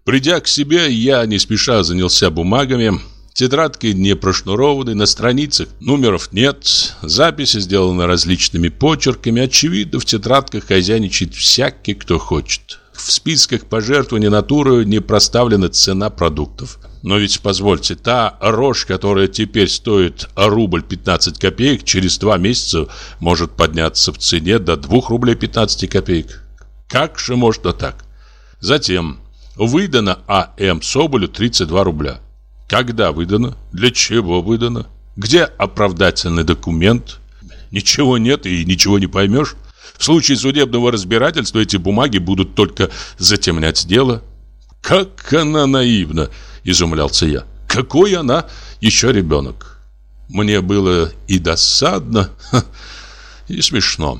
Придя к себе, я не спеша занялся бумагами. Тетрадки не прошнурованы, на страницах номеров нет, записи сделаны различными почерками. Очевидно, в тетрадках хозяйничает всякий, кто хочет. В списках пожертвований натуры не проставлена цена продуктов. Но ведь, позвольте, та рожь, которая теперь стоит рубль 15 копеек, через два месяца может подняться в цене до 2 рублей 15 копеек. Как же можно так? Затем выдано А.М. Соболю 32 рубля. Когда выдано? Для чего выдано? Где оправдательный документ? Ничего нет и ничего не поймешь. В случае судебного разбирательства эти бумаги будут только затемнять дело. Как она наивна! изумлялся я. Какой она еще ребенок? Мне было и досадно, и смешно.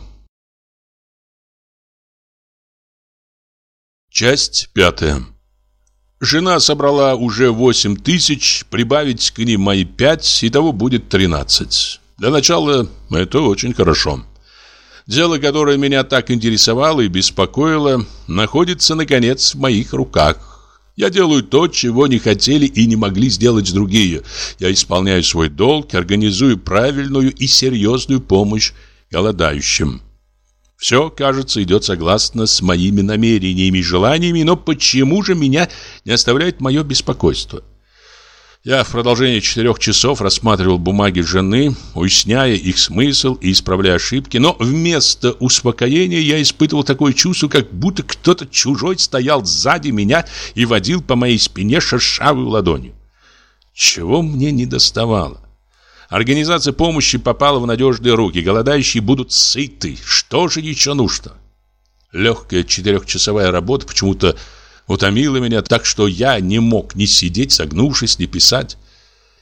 Часть пятая. Жена собрала уже восемь тысяч, прибавить к ним мои пять, и того будет тринадцать. Для начала это очень хорошо. Дело, которое меня так интересовало и беспокоило, находится, наконец, в моих руках. Я делаю то, чего не хотели и не могли сделать другие. Я исполняю свой долг, организую правильную и серьезную помощь голодающим. Все, кажется, идет согласно с моими намерениями и желаниями, но почему же меня не оставляет мое беспокойство? Я в продолжение четырех часов рассматривал бумаги жены, уясняя их смысл и исправляя ошибки, но вместо успокоения я испытывал такое чувство, как будто кто-то чужой стоял сзади меня и водил по моей спине шершавую ладонью. Чего мне не доставало? Организация помощи попала в надежные руки, голодающие будут сыты. Что же еще нужно? Легкая четырехчасовая работа почему-то утомило меня так, что я не мог ни сидеть, согнувшись, ни писать.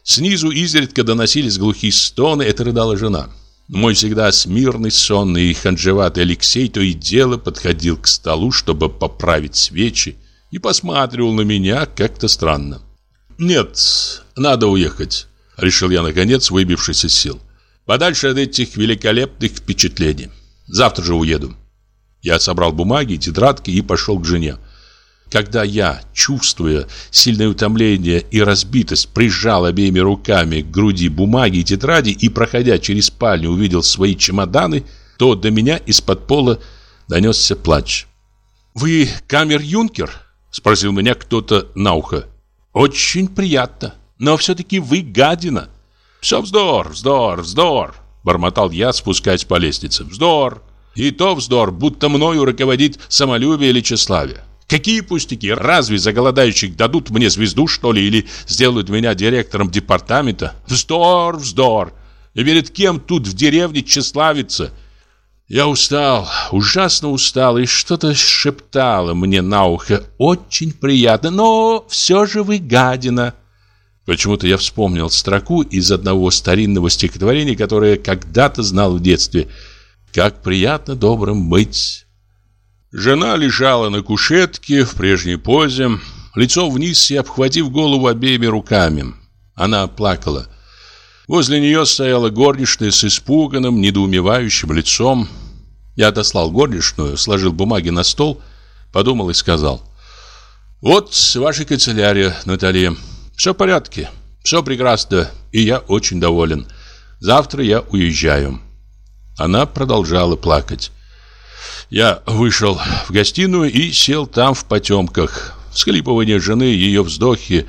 Снизу изредка доносились глухие стоны, это рыдала жена. Мой всегда смирный, сонный и ханжеватый Алексей то и дело подходил к столу, чтобы поправить свечи, и посматривал на меня как-то странно. «Нет, надо уехать», — решил я, наконец, выбившись из сил. «Подальше от этих великолепных впечатлений. Завтра же уеду». Я собрал бумаги, тетрадки и пошел к жене. Когда я, чувствуя сильное утомление и разбитость, прижал обеими руками к груди бумаги и тетради и, проходя через спальню, увидел свои чемоданы, то до меня из-под пола донесся плач. «Вы камер-юнкер?» — спросил меня кто-то на ухо. «Очень приятно, но все-таки вы гадина». «Все вздор, вздор, вздор!» — бормотал я, спускаясь по лестнице. «Вздор! И то вздор, будто мною руководит самолюбие или тщеславие. Какие пустяки? Разве за голодающих дадут мне звезду, что ли, или сделают меня директором департамента? Вздор, вздор! И перед кем тут в деревне тщеславиться? Я устал, ужасно устал, и что-то шептало мне на ухо. Очень приятно, но все же вы гадина. Почему-то я вспомнил строку из одного старинного стихотворения, которое когда-то знал в детстве. «Как приятно добрым быть!» Жена лежала на кушетке в прежней позе, лицо вниз и обхватив голову обеими руками. Она плакала. Возле нее стояла горничная с испуганным, недоумевающим лицом. Я отослал горничную, сложил бумаги на стол, подумал и сказал. «Вот ваша канцелярия, Наталья. Все в порядке, все прекрасно, и я очень доволен. Завтра я уезжаю». Она продолжала плакать. Я вышел в гостиную и сел там в потемках. Всхлипывание жены, ее вздохи,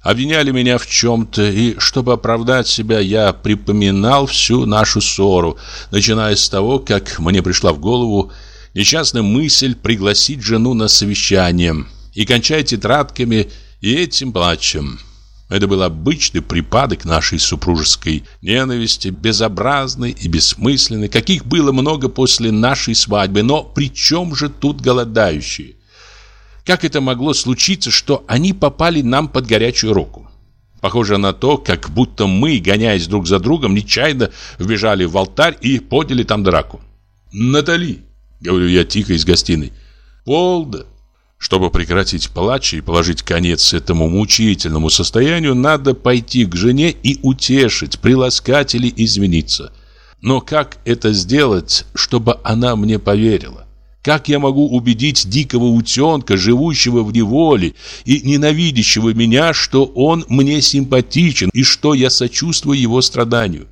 обвиняли меня в чем-то, и, чтобы оправдать себя, я припоминал всю нашу ссору, начиная с того, как мне пришла в голову несчастная мысль пригласить жену на совещание, и кончая тетрадками и этим плачем. Это был обычный припадок нашей супружеской ненависти, безобразный и бессмысленный, каких было много после нашей свадьбы, но при чем же тут голодающие? Как это могло случиться, что они попали нам под горячую руку? Похоже на то, как будто мы, гоняясь друг за другом, нечаянно вбежали в алтарь и подняли там драку. «Натали!» — говорю я тихо из гостиной. «Полда!» Чтобы прекратить плач и положить конец этому мучительному состоянию, надо пойти к жене и утешить, приласкать или извиниться. Но как это сделать, чтобы она мне поверила? Как я могу убедить дикого утенка, живущего в неволе и ненавидящего меня, что он мне симпатичен и что я сочувствую его страданию?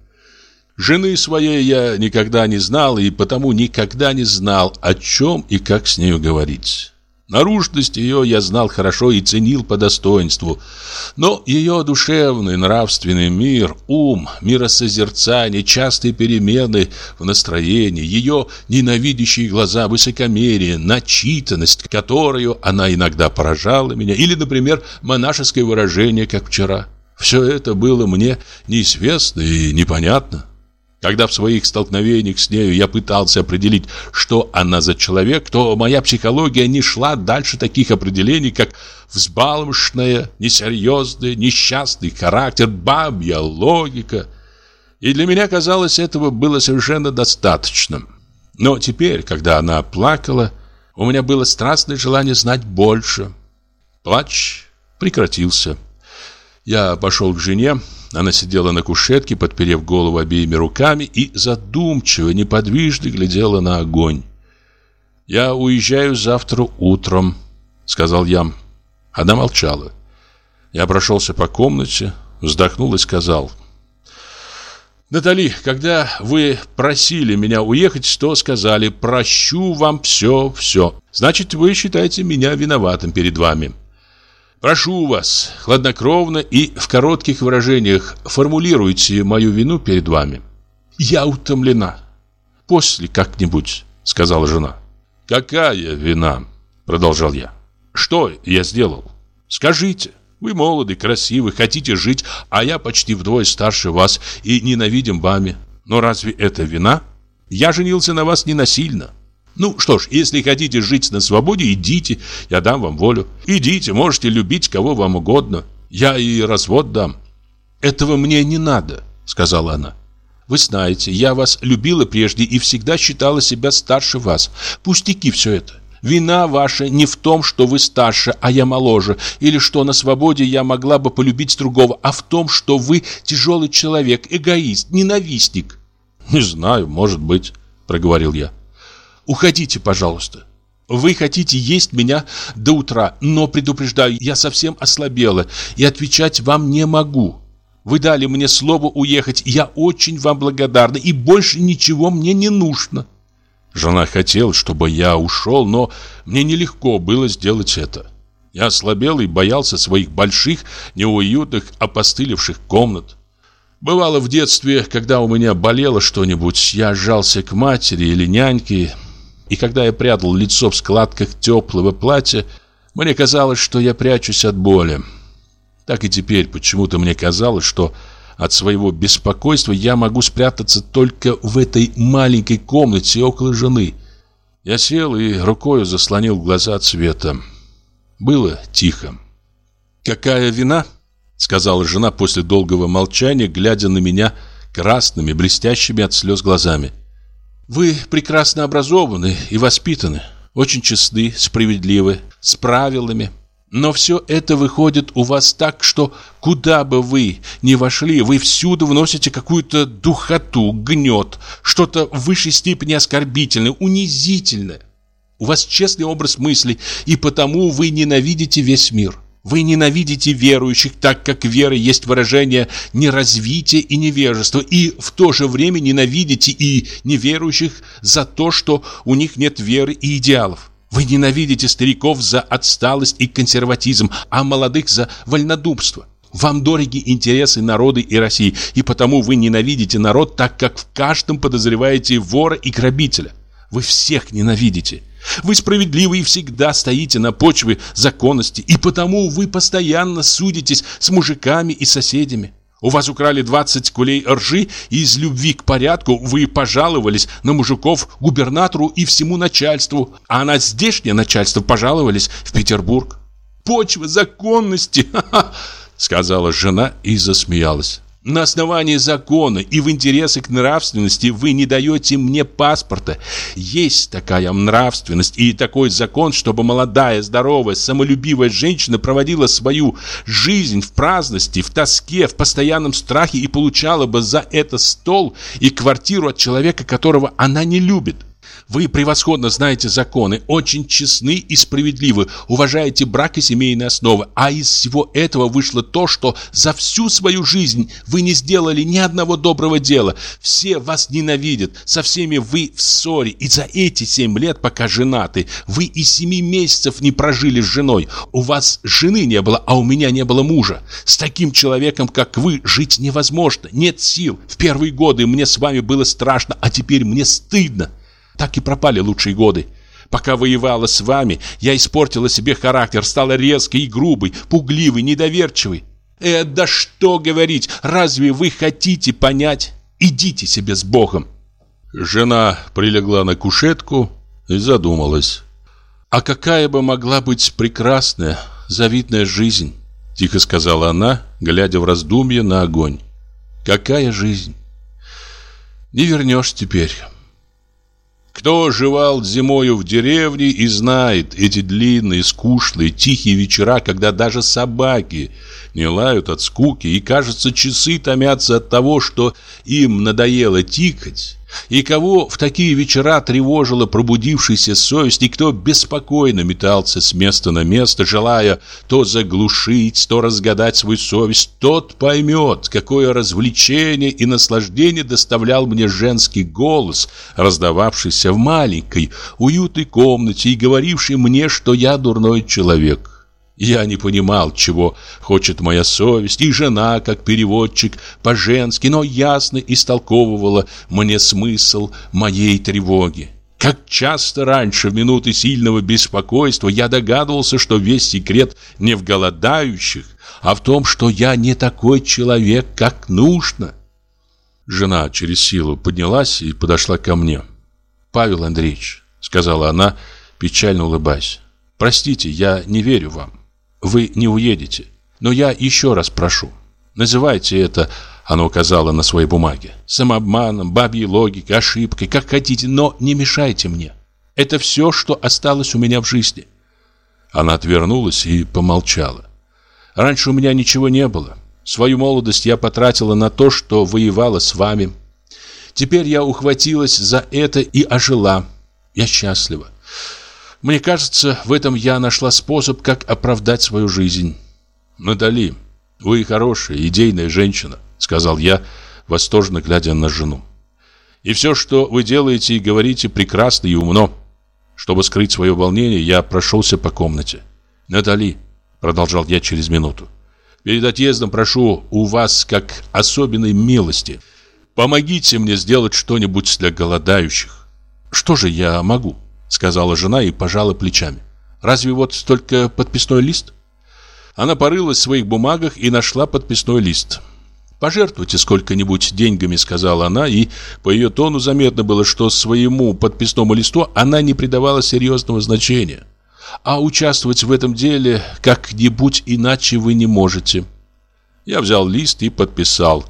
Жены своей я никогда не знал и потому никогда не знал, о чем и как с нею говорить. Наружность ее я знал хорошо и ценил по достоинству. Но ее душевный, нравственный мир, ум, миросозерцание, частые перемены в настроении, ее ненавидящие глаза, высокомерие, начитанность, которую она иногда поражала меня, или, например, монашеское выражение, как вчера. Все это было мне неизвестно и непонятно. Когда в своих столкновениях с нею я пытался определить, что она за человек, то моя психология не шла дальше таких определений, как взбалмошная, несерьезная, несчастный характер, бабья логика. И для меня казалось, этого было совершенно достаточно. Но теперь, когда она плакала, у меня было страстное желание знать больше. Плач прекратился. Я пошел к жене, она сидела на кушетке, подперев голову обеими руками и задумчиво, неподвижно глядела на огонь. «Я уезжаю завтра утром», — сказал я. Она молчала. Я прошелся по комнате, вздохнул и сказал. «Натали, когда вы просили меня уехать, то сказали, прощу вам все, все. Значит, вы считаете меня виноватым перед вами». Прошу вас, хладнокровно и в коротких выражениях формулируйте мою вину перед вами. Я утомлена. После как-нибудь, сказала жена. Какая вина? Продолжал я. Что я сделал? Скажите. Вы молоды, красивы, хотите жить, а я почти вдвое старше вас и ненавидим вами. Но разве это вина? Я женился на вас не насильно. Ну что ж, если хотите жить на свободе, идите, я дам вам волю. Идите, можете любить кого вам угодно. Я и развод дам. Этого мне не надо, сказала она. Вы знаете, я вас любила прежде и всегда считала себя старше вас. Пустяки все это. Вина ваша не в том, что вы старше, а я моложе, или что на свободе я могла бы полюбить другого, а в том, что вы тяжелый человек, эгоист, ненавистник. Не знаю, может быть, проговорил я. Уходите, пожалуйста. Вы хотите есть меня до утра, но предупреждаю, я совсем ослабела и отвечать вам не могу. Вы дали мне слово уехать, я очень вам благодарна, и больше ничего мне не нужно. Жена хотела, чтобы я ушел, но мне нелегко было сделать это. Я ослабел и боялся своих больших, неуютных, опостылевших комнат. Бывало в детстве, когда у меня болело что-нибудь, я сжался к матери или няньке, и когда я прятал лицо в складках теплого платья, мне казалось, что я прячусь от боли. Так и теперь почему-то мне казалось, что от своего беспокойства я могу спрятаться только в этой маленькой комнате около жены. Я сел и рукой заслонил глаза от света. Было тихо. «Какая вина?» — сказала жена после долгого молчания, глядя на меня красными, блестящими от слез глазами. — вы прекрасно образованы и воспитаны, очень честны, справедливы, с правилами. Но все это выходит у вас так, что куда бы вы ни вошли, вы всюду вносите какую-то духоту, гнет, что-то в высшей степени оскорбительное, унизительное. У вас честный образ мысли, и потому вы ненавидите весь мир. Вы ненавидите верующих, так как вера есть выражение неразвития и невежества, и в то же время ненавидите и неверующих за то, что у них нет веры и идеалов. Вы ненавидите стариков за отсталость и консерватизм, а молодых за вольнодумство. Вам дороги интересы народа и России, и потому вы ненавидите народ, так как в каждом подозреваете вора и грабителя. Вы всех ненавидите. Вы справедливы и всегда стоите на почве законности, и потому вы постоянно судитесь с мужиками и соседями. У вас украли 20 кулей ржи, и из любви к порядку вы пожаловались на мужиков губернатору и всему начальству, а на здешнее начальство пожаловались в Петербург. Почва законности, сказала жена и засмеялась. На основании закона и в интересах нравственности вы не даете мне паспорта. Есть такая нравственность и такой закон, чтобы молодая, здоровая, самолюбивая женщина проводила свою жизнь в праздности, в тоске, в постоянном страхе и получала бы за это стол и квартиру от человека, которого она не любит. Вы превосходно знаете законы, очень честны и справедливы, уважаете брак и семейные основы, а из всего этого вышло то, что за всю свою жизнь вы не сделали ни одного доброго дела. Все вас ненавидят, со всеми вы в ссоре, и за эти семь лет, пока женаты, вы и семи месяцев не прожили с женой. У вас жены не было, а у меня не было мужа. С таким человеком, как вы, жить невозможно, нет сил. В первые годы мне с вами было страшно, а теперь мне стыдно. Так и пропали лучшие годы. Пока воевала с вами, я испортила себе характер, стала резкой и грубой, пугливой, недоверчивой. Э, да что говорить, разве вы хотите понять? Идите себе с Богом. Жена прилегла на кушетку и задумалась. А какая бы могла быть прекрасная, завидная жизнь, тихо сказала она, глядя в раздумье на огонь. Какая жизнь? Не вернешь теперь. Кто жевал зимою в деревне и знает эти длинные, скучные, тихие вечера, когда даже собаки не лают от скуки, и, кажется, часы томятся от того, что им надоело тикать, и кого в такие вечера тревожила пробудившаяся совесть, и кто беспокойно метался с места на место, желая то заглушить, то разгадать свою совесть, тот поймет, какое развлечение и наслаждение доставлял мне женский голос, раздававшийся в маленькой, уютной комнате и говоривший мне, что я дурной человек. Я не понимал, чего хочет моя совесть, и жена, как переводчик, по-женски, но ясно истолковывала мне смысл моей тревоги. Как часто раньше, в минуты сильного беспокойства, я догадывался, что весь секрет не в голодающих, а в том, что я не такой человек, как нужно. Жена через силу поднялась и подошла ко мне. «Павел Андреевич», — сказала она, печально улыбаясь, — «простите, я не верю вам вы не уедете. Но я еще раз прошу. Называйте это, она указала на своей бумаге, самообманом, бабьей логикой, ошибкой, как хотите, но не мешайте мне. Это все, что осталось у меня в жизни. Она отвернулась и помолчала. Раньше у меня ничего не было. Свою молодость я потратила на то, что воевала с вами. Теперь я ухватилась за это и ожила. Я счастлива. Мне кажется, в этом я нашла способ, как оправдать свою жизнь. Натали, вы хорошая, идейная женщина, сказал я, восторженно глядя на жену. И все, что вы делаете и говорите, прекрасно и умно. Чтобы скрыть свое волнение, я прошелся по комнате. Натали, продолжал я через минуту, перед отъездом прошу у вас, как особенной милости, помогите мне сделать что-нибудь для голодающих. Что же я могу? Сказала жена и пожала плечами. Разве вот только подписной лист? Она порылась в своих бумагах и нашла подписной лист. «Пожертвуйте сколько-нибудь деньгами», — сказала она, и по ее тону заметно было, что своему подписному листу она не придавала серьезного значения. «А участвовать в этом деле как-нибудь иначе вы не можете». Я взял лист и подписал.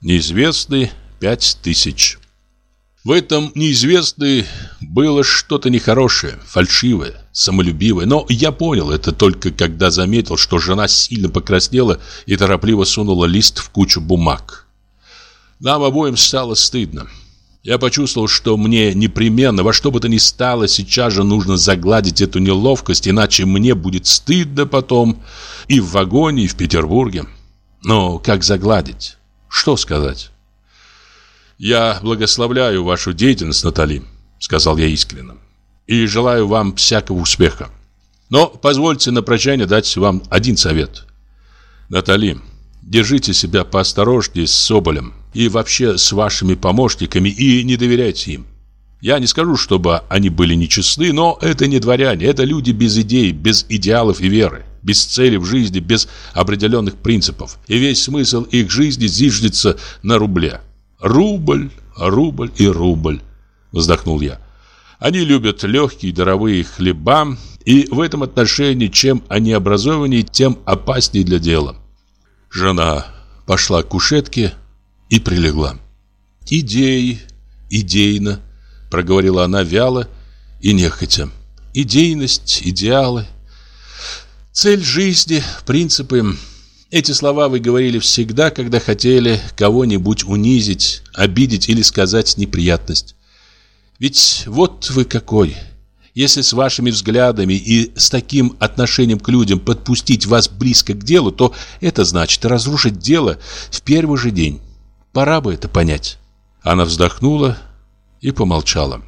«Неизвестный пять тысяч». В этом неизвестной было что-то нехорошее, фальшивое, самолюбивое. Но я понял это только когда заметил, что жена сильно покраснела и торопливо сунула лист в кучу бумаг. Нам обоим стало стыдно. Я почувствовал, что мне непременно, во что бы то ни стало, сейчас же нужно загладить эту неловкость, иначе мне будет стыдно потом и в вагоне, и в Петербурге. Но как загладить? Что сказать? «Я благословляю вашу деятельность, Натали», — сказал я искренне, «и желаю вам всякого успеха. Но позвольте на прощание дать вам один совет. Натали, Держите себя поосторожнее с Соболем и вообще с вашими помощниками и не доверяйте им. Я не скажу, чтобы они были нечестны, но это не дворяне, это люди без идей, без идеалов и веры, без цели в жизни, без определенных принципов. И весь смысл их жизни зиждется на рубле. Рубль, рубль и рубль, вздохнул я. Они любят легкие даровые хлеба, и в этом отношении, чем они образованнее, тем опаснее для дела. Жена пошла к кушетке и прилегла. Идеи, идейно, проговорила она вяло и нехотя. Идейность, идеалы, цель жизни, принципы. Эти слова вы говорили всегда, когда хотели кого-нибудь унизить, обидеть или сказать неприятность. Ведь вот вы какой. Если с вашими взглядами и с таким отношением к людям подпустить вас близко к делу, то это значит разрушить дело в первый же день. Пора бы это понять. Она вздохнула и помолчала.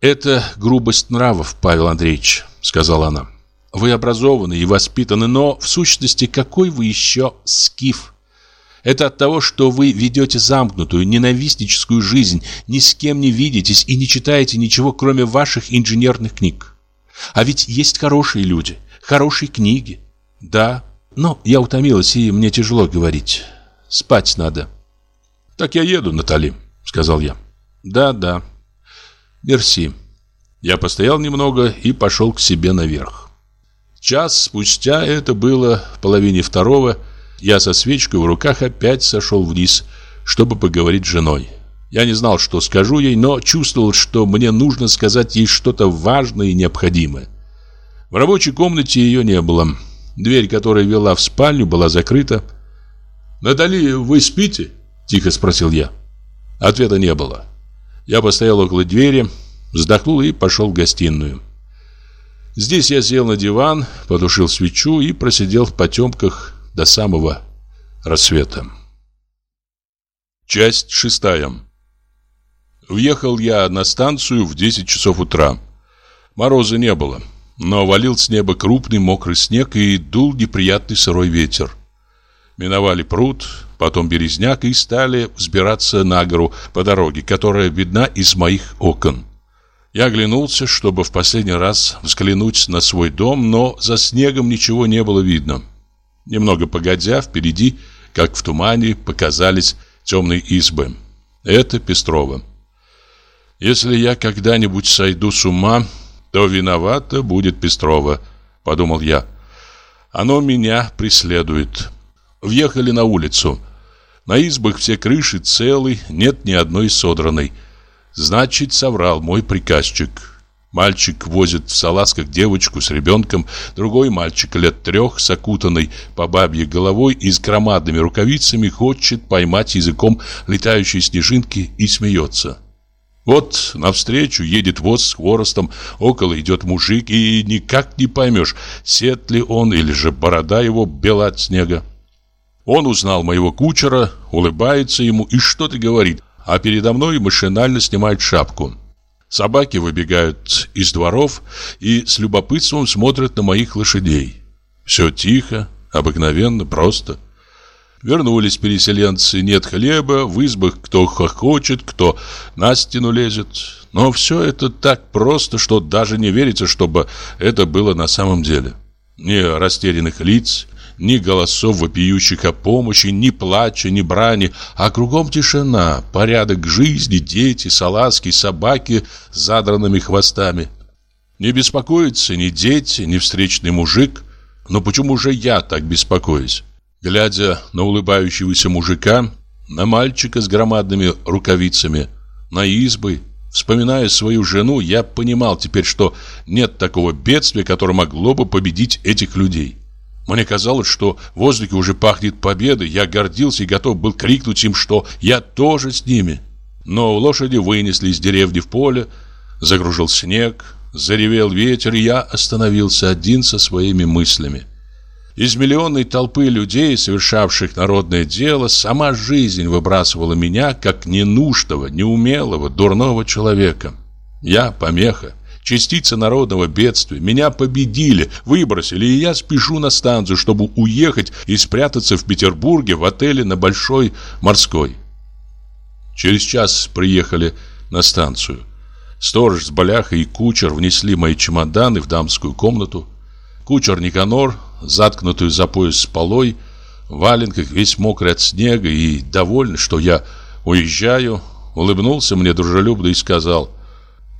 «Это грубость нравов, Павел Андреевич», — сказала она. «Вы образованы и воспитаны, но в сущности какой вы еще скиф? Это от того, что вы ведете замкнутую, ненавистническую жизнь, ни с кем не видитесь и не читаете ничего, кроме ваших инженерных книг. А ведь есть хорошие люди, хорошие книги. Да, но я утомилась, и мне тяжело говорить. Спать надо». «Так я еду, Натали», — сказал я. «Да, да. Мерси». Я постоял немного и пошел к себе наверх. Час спустя, это было в половине второго, я со свечкой в руках опять сошел вниз, чтобы поговорить с женой. Я не знал, что скажу ей, но чувствовал, что мне нужно сказать ей что-то важное и необходимое. В рабочей комнате ее не было. Дверь, которая вела в спальню, была закрыта. «Натали, вы спите?» – тихо спросил я. Ответа не было. Я постоял около двери, вздохнул и пошел в гостиную. Здесь я сел на диван, потушил свечу и просидел в потемках до самого рассвета. Часть шестая. Въехал я на станцию в 10 часов утра. Мороза не было, но валил с неба крупный мокрый снег и дул неприятный сырой ветер. Миновали пруд, потом березняк и стали взбираться на гору по дороге, которая видна из моих окон. Я оглянулся, чтобы в последний раз взглянуть на свой дом, но за снегом ничего не было видно. Немного погодя, впереди, как в тумане, показались темные избы. Это Пестрова. Если я когда-нибудь сойду с ума, то виновата будет Пестрова, подумал я. Оно меня преследует. Въехали на улицу. На избах все крыши целы, нет ни одной содранной. Значит, соврал мой приказчик. Мальчик возит в салазках девочку с ребенком, другой мальчик лет трех с окутанной по бабье головой и с громадными рукавицами хочет поймать языком летающие снежинки и смеется. Вот навстречу едет воз с хворостом, около идет мужик, и никак не поймешь, сет ли он или же борода его бела от снега. Он узнал моего кучера, улыбается ему и что-то говорит, а передо мной машинально снимает шапку. Собаки выбегают из дворов и с любопытством смотрят на моих лошадей. Все тихо, обыкновенно, просто. Вернулись переселенцы, нет хлеба, в избах кто хохочет, кто на стену лезет. Но все это так просто, что даже не верится, чтобы это было на самом деле. Ни растерянных лиц, ни голосов вопиющих о помощи, ни плача, ни брани, а кругом тишина, порядок жизни, дети, салазки, собаки с задранными хвостами. Не беспокоятся ни дети, ни встречный мужик. Но почему же я так беспокоюсь? Глядя на улыбающегося мужика, на мальчика с громадными рукавицами, на избы, Вспоминая свою жену, я понимал теперь, что нет такого бедствия, которое могло бы победить этих людей. Мне казалось, что в воздухе уже пахнет победой. Я гордился и готов был крикнуть им, что я тоже с ними. Но лошади вынесли из деревни в поле, загружил снег, заревел ветер, и я остановился один со своими мыслями. Из миллионной толпы людей, совершавших народное дело, сама жизнь выбрасывала меня, как ненужного, неумелого, дурного человека. Я помеха, частица народного бедствия. Меня победили, выбросили, и я спешу на станцию, чтобы уехать и спрятаться в Петербурге в отеле на Большой Морской. Через час приехали на станцию. Сторож с Баляхой и кучер внесли мои чемоданы в дамскую комнату. Кучер Никанор, заткнутый за пояс полой, в валенках, весь мокрый от снега и довольный, что я уезжаю, улыбнулся мне дружелюбно и сказал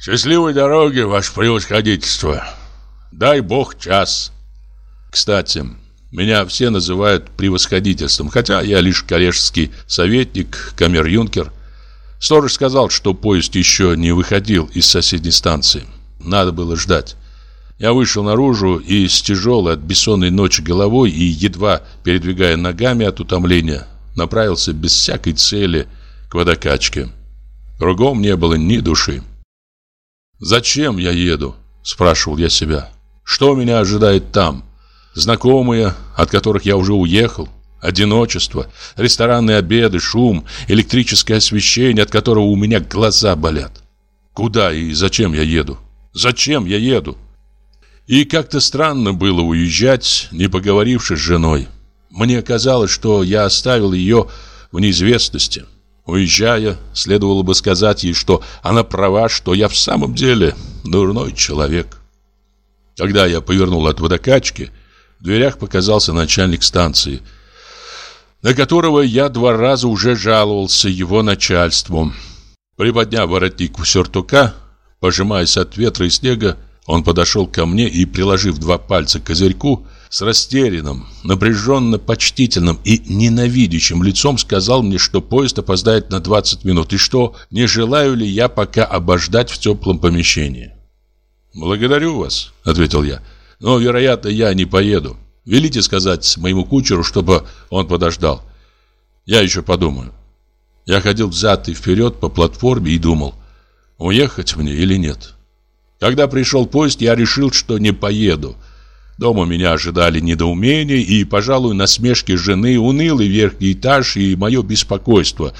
«Счастливой дороги, ваше превосходительство! Дай бог час!» Кстати, меня все называют превосходительством, хотя я лишь коллежский советник, камер-юнкер. Сторож сказал, что поезд еще не выходил из соседней станции. Надо было ждать. Я вышел наружу и с тяжелой от бессонной ночи головой и едва передвигая ногами от утомления, направился без всякой цели к водокачке. Кругом не было ни души. «Зачем я еду?» – спрашивал я себя. «Что меня ожидает там? Знакомые, от которых я уже уехал? Одиночество, ресторанные обеды, шум, электрическое освещение, от которого у меня глаза болят. Куда и зачем я еду? Зачем я еду? И как-то странно было уезжать, не поговорившись с женой. Мне казалось, что я оставил ее в неизвестности. Уезжая, следовало бы сказать ей, что она права, что я в самом деле дурной человек. Когда я повернул от водокачки, в дверях показался начальник станции – на которого я два раза уже жаловался его начальству. Приподняв воротник сюртука, пожимаясь от ветра и снега, он подошел ко мне и, приложив два пальца к козырьку, с растерянным, напряженно-почтительным и ненавидящим лицом сказал мне, что поезд опоздает на 20 минут и что не желаю ли я пока обождать в теплом помещении. «Благодарю вас», — ответил я, — «но, вероятно, я не поеду». Велите сказать моему кучеру, чтобы он подождал. Я еще подумаю. Я ходил взад и вперед по платформе и думал, уехать мне или нет. Когда пришел поезд, я решил, что не поеду. Дома меня ожидали недоумения и, пожалуй, насмешки жены, унылый верхний этаж и мое беспокойство.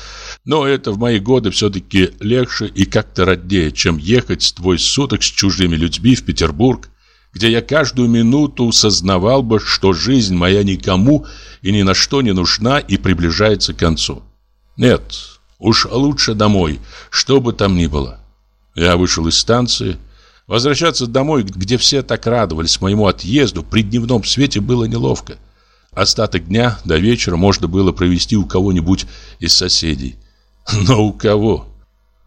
Но это в мои годы все-таки легче и как-то роднее, чем ехать двое суток с чужими людьми в Петербург, где я каждую минуту сознавал бы, что жизнь моя никому и ни на что не нужна и приближается к концу. Нет, уж лучше домой, что бы там ни было. Я вышел из станции. Возвращаться домой, где все так радовались моему отъезду, при дневном свете было неловко. Остаток дня до вечера можно было провести у кого-нибудь из соседей. Но у кого?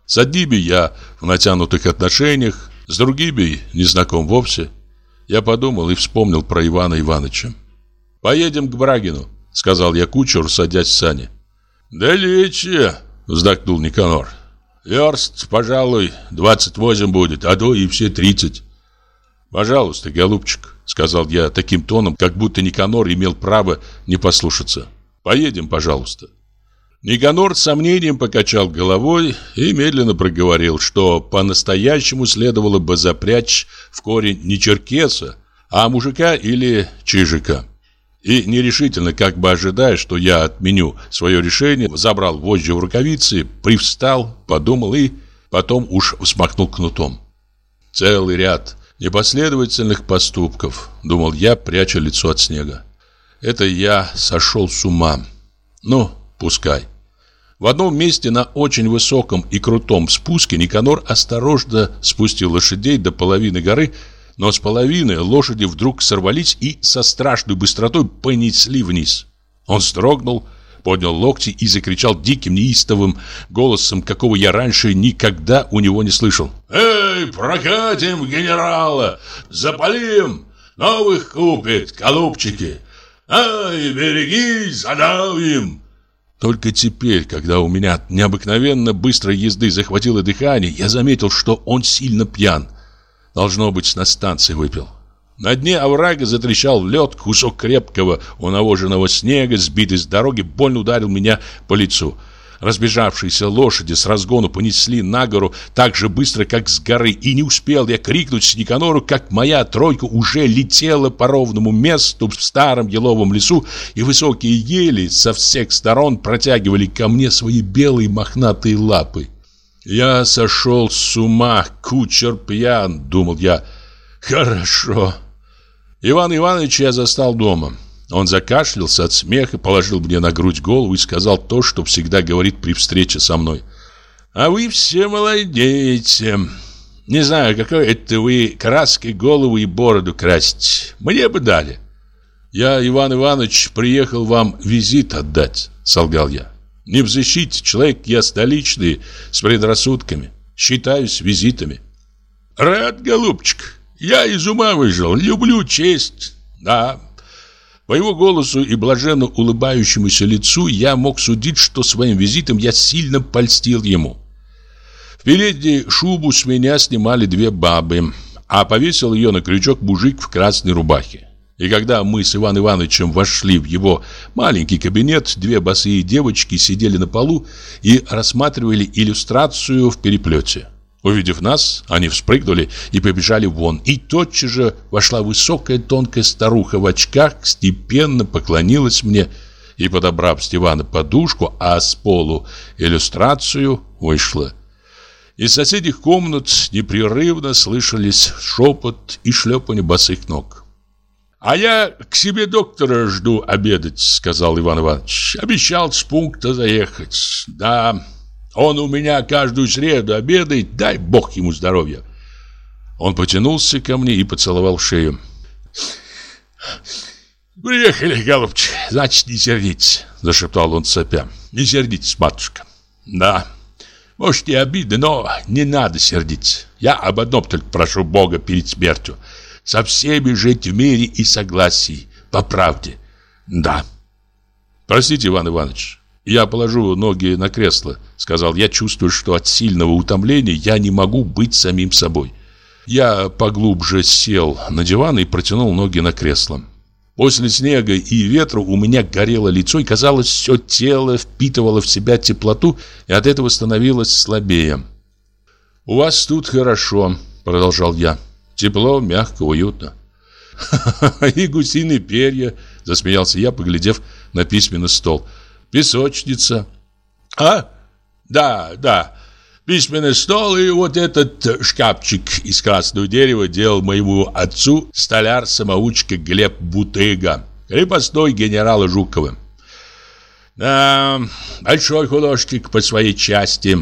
С одними я в натянутых отношениях, с другими не знаком вовсе. Я подумал и вспомнил про Ивана Ивановича. «Поедем к Брагину», — сказал я кучеру, садясь в сани. «Далече», — вздохнул Никанор. «Верст, пожалуй, 28 будет, а то и все 30». «Пожалуйста, голубчик», — сказал я таким тоном, как будто Никанор имел право не послушаться. «Поедем, пожалуйста». Никанор с сомнением покачал головой и медленно проговорил, что по-настоящему следовало бы запрячь в корень не черкеса, а мужика или чижика. И нерешительно, как бы ожидая, что я отменю свое решение, забрал вожжи в рукавицы, привстал, подумал и потом уж взмахнул кнутом. Целый ряд непоследовательных поступков, думал я, пряча лицо от снега. Это я сошел с ума. Ну, пускай. В одном месте на очень высоком и крутом спуске Никанор осторожно спустил лошадей до половины горы, но с половины лошади вдруг сорвались и со страшной быстротой понесли вниз. Он строгнул, поднял локти и закричал диким, неистовым голосом, какого я раньше никогда у него не слышал. «Эй, прокатим генерала! Запалим! Новых купит, голубчики! Ай, берегись, задавим!» Только теперь, когда у меня от необыкновенно быстрой езды захватило дыхание, я заметил, что он сильно пьян. Должно быть, на станции выпил. На дне оврага затрещал лед, кусок крепкого унавоженного снега, сбитый с дороги, больно ударил меня по лицу. Разбежавшиеся лошади с разгону понесли на гору так же быстро, как с горы, и не успел я крикнуть Никанору, как моя тройка уже летела по ровному месту в старом еловом лесу, и высокие ели со всех сторон протягивали ко мне свои белые мохнатые лапы. Я сошел с ума, кучер пьян, думал я. Хорошо. Иван Иванович я застал дома. Он закашлялся от смеха, положил мне на грудь голову и сказал то, что всегда говорит при встрече со мной. «А вы все молодеете. Не знаю, какой это вы краской голову и бороду красить. Мне бы дали». «Я, Иван Иванович, приехал вам визит отдать», — солгал я. «Не в защите, человек я столичный, с предрассудками. Считаюсь визитами». «Рад, голубчик. Я из ума выжил. Люблю честь. Да, по его голосу и блаженно улыбающемуся лицу я мог судить, что своим визитом я сильно польстил ему. В передней шубу с меня снимали две бабы, а повесил ее на крючок мужик в красной рубахе. И когда мы с Иван Ивановичем вошли в его маленький кабинет, две босые девочки сидели на полу и рассматривали иллюстрацию в переплете. Увидев нас, они вспрыгнули и побежали вон. И тотчас же вошла высокая тонкая старуха в очках, степенно поклонилась мне и, подобрав с дивана подушку, а с полу иллюстрацию, вышла. Из соседних комнат непрерывно слышались шепот и шлепание босых ног. «А я к себе доктора жду обедать», — сказал Иван Иванович. «Обещал с пункта заехать. Да, он у меня каждую среду обедает, дай бог ему здоровья. Он потянулся ко мне и поцеловал шею. «Приехали, голубчик, значит, не сердитесь», — зашептал он сопя. «Не сердитесь, матушка». «Да, может, и обидно, но не надо сердиться. Я об одном только прошу Бога перед смертью. Со всеми жить в мире и согласии, по правде. Да». «Простите, Иван Иванович, «Я положу ноги на кресло», — сказал. «Я чувствую, что от сильного утомления я не могу быть самим собой». Я поглубже сел на диван и протянул ноги на кресло. После снега и ветра у меня горело лицо, и, казалось, все тело впитывало в себя теплоту, и от этого становилось слабее. «У вас тут хорошо», — продолжал я. «Тепло, мягко, уютно». «И гусиные перья», — засмеялся я, поглядев на письменный стол — песочница. А? Да, да. Письменный стол и вот этот шкафчик из красного дерева делал моему отцу столяр-самоучка Глеб Бутыга, крепостной генерала Жукова. Да, большой художник по своей части.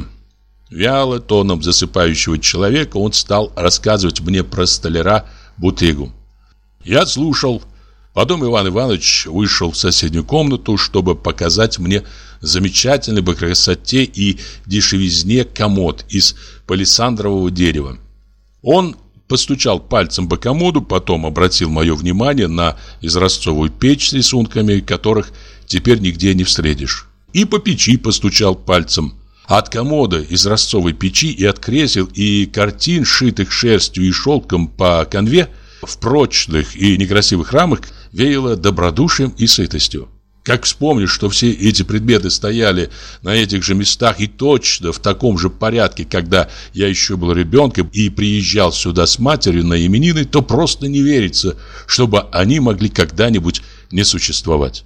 Вяло, тоном засыпающего человека, он стал рассказывать мне про столяра Бутыгу. Я слушал, Потом Иван Иванович вышел в соседнюю комнату, чтобы показать мне замечательный по красоте и дешевизне комод из палисандрового дерева. Он постучал пальцем по комоду, потом обратил мое внимание на изразцовую печь с рисунками, которых теперь нигде не встретишь. И по печи постучал пальцем. От комода из ростовой печи и от кресел и картин, шитых шерстью и шелком по конве, в прочных и некрасивых рамах веяло добродушием и сытостью. Как вспомнишь, что все эти предметы стояли на этих же местах и точно в таком же порядке, когда я еще был ребенком и приезжал сюда с матерью на именины, то просто не верится, чтобы они могли когда-нибудь не существовать.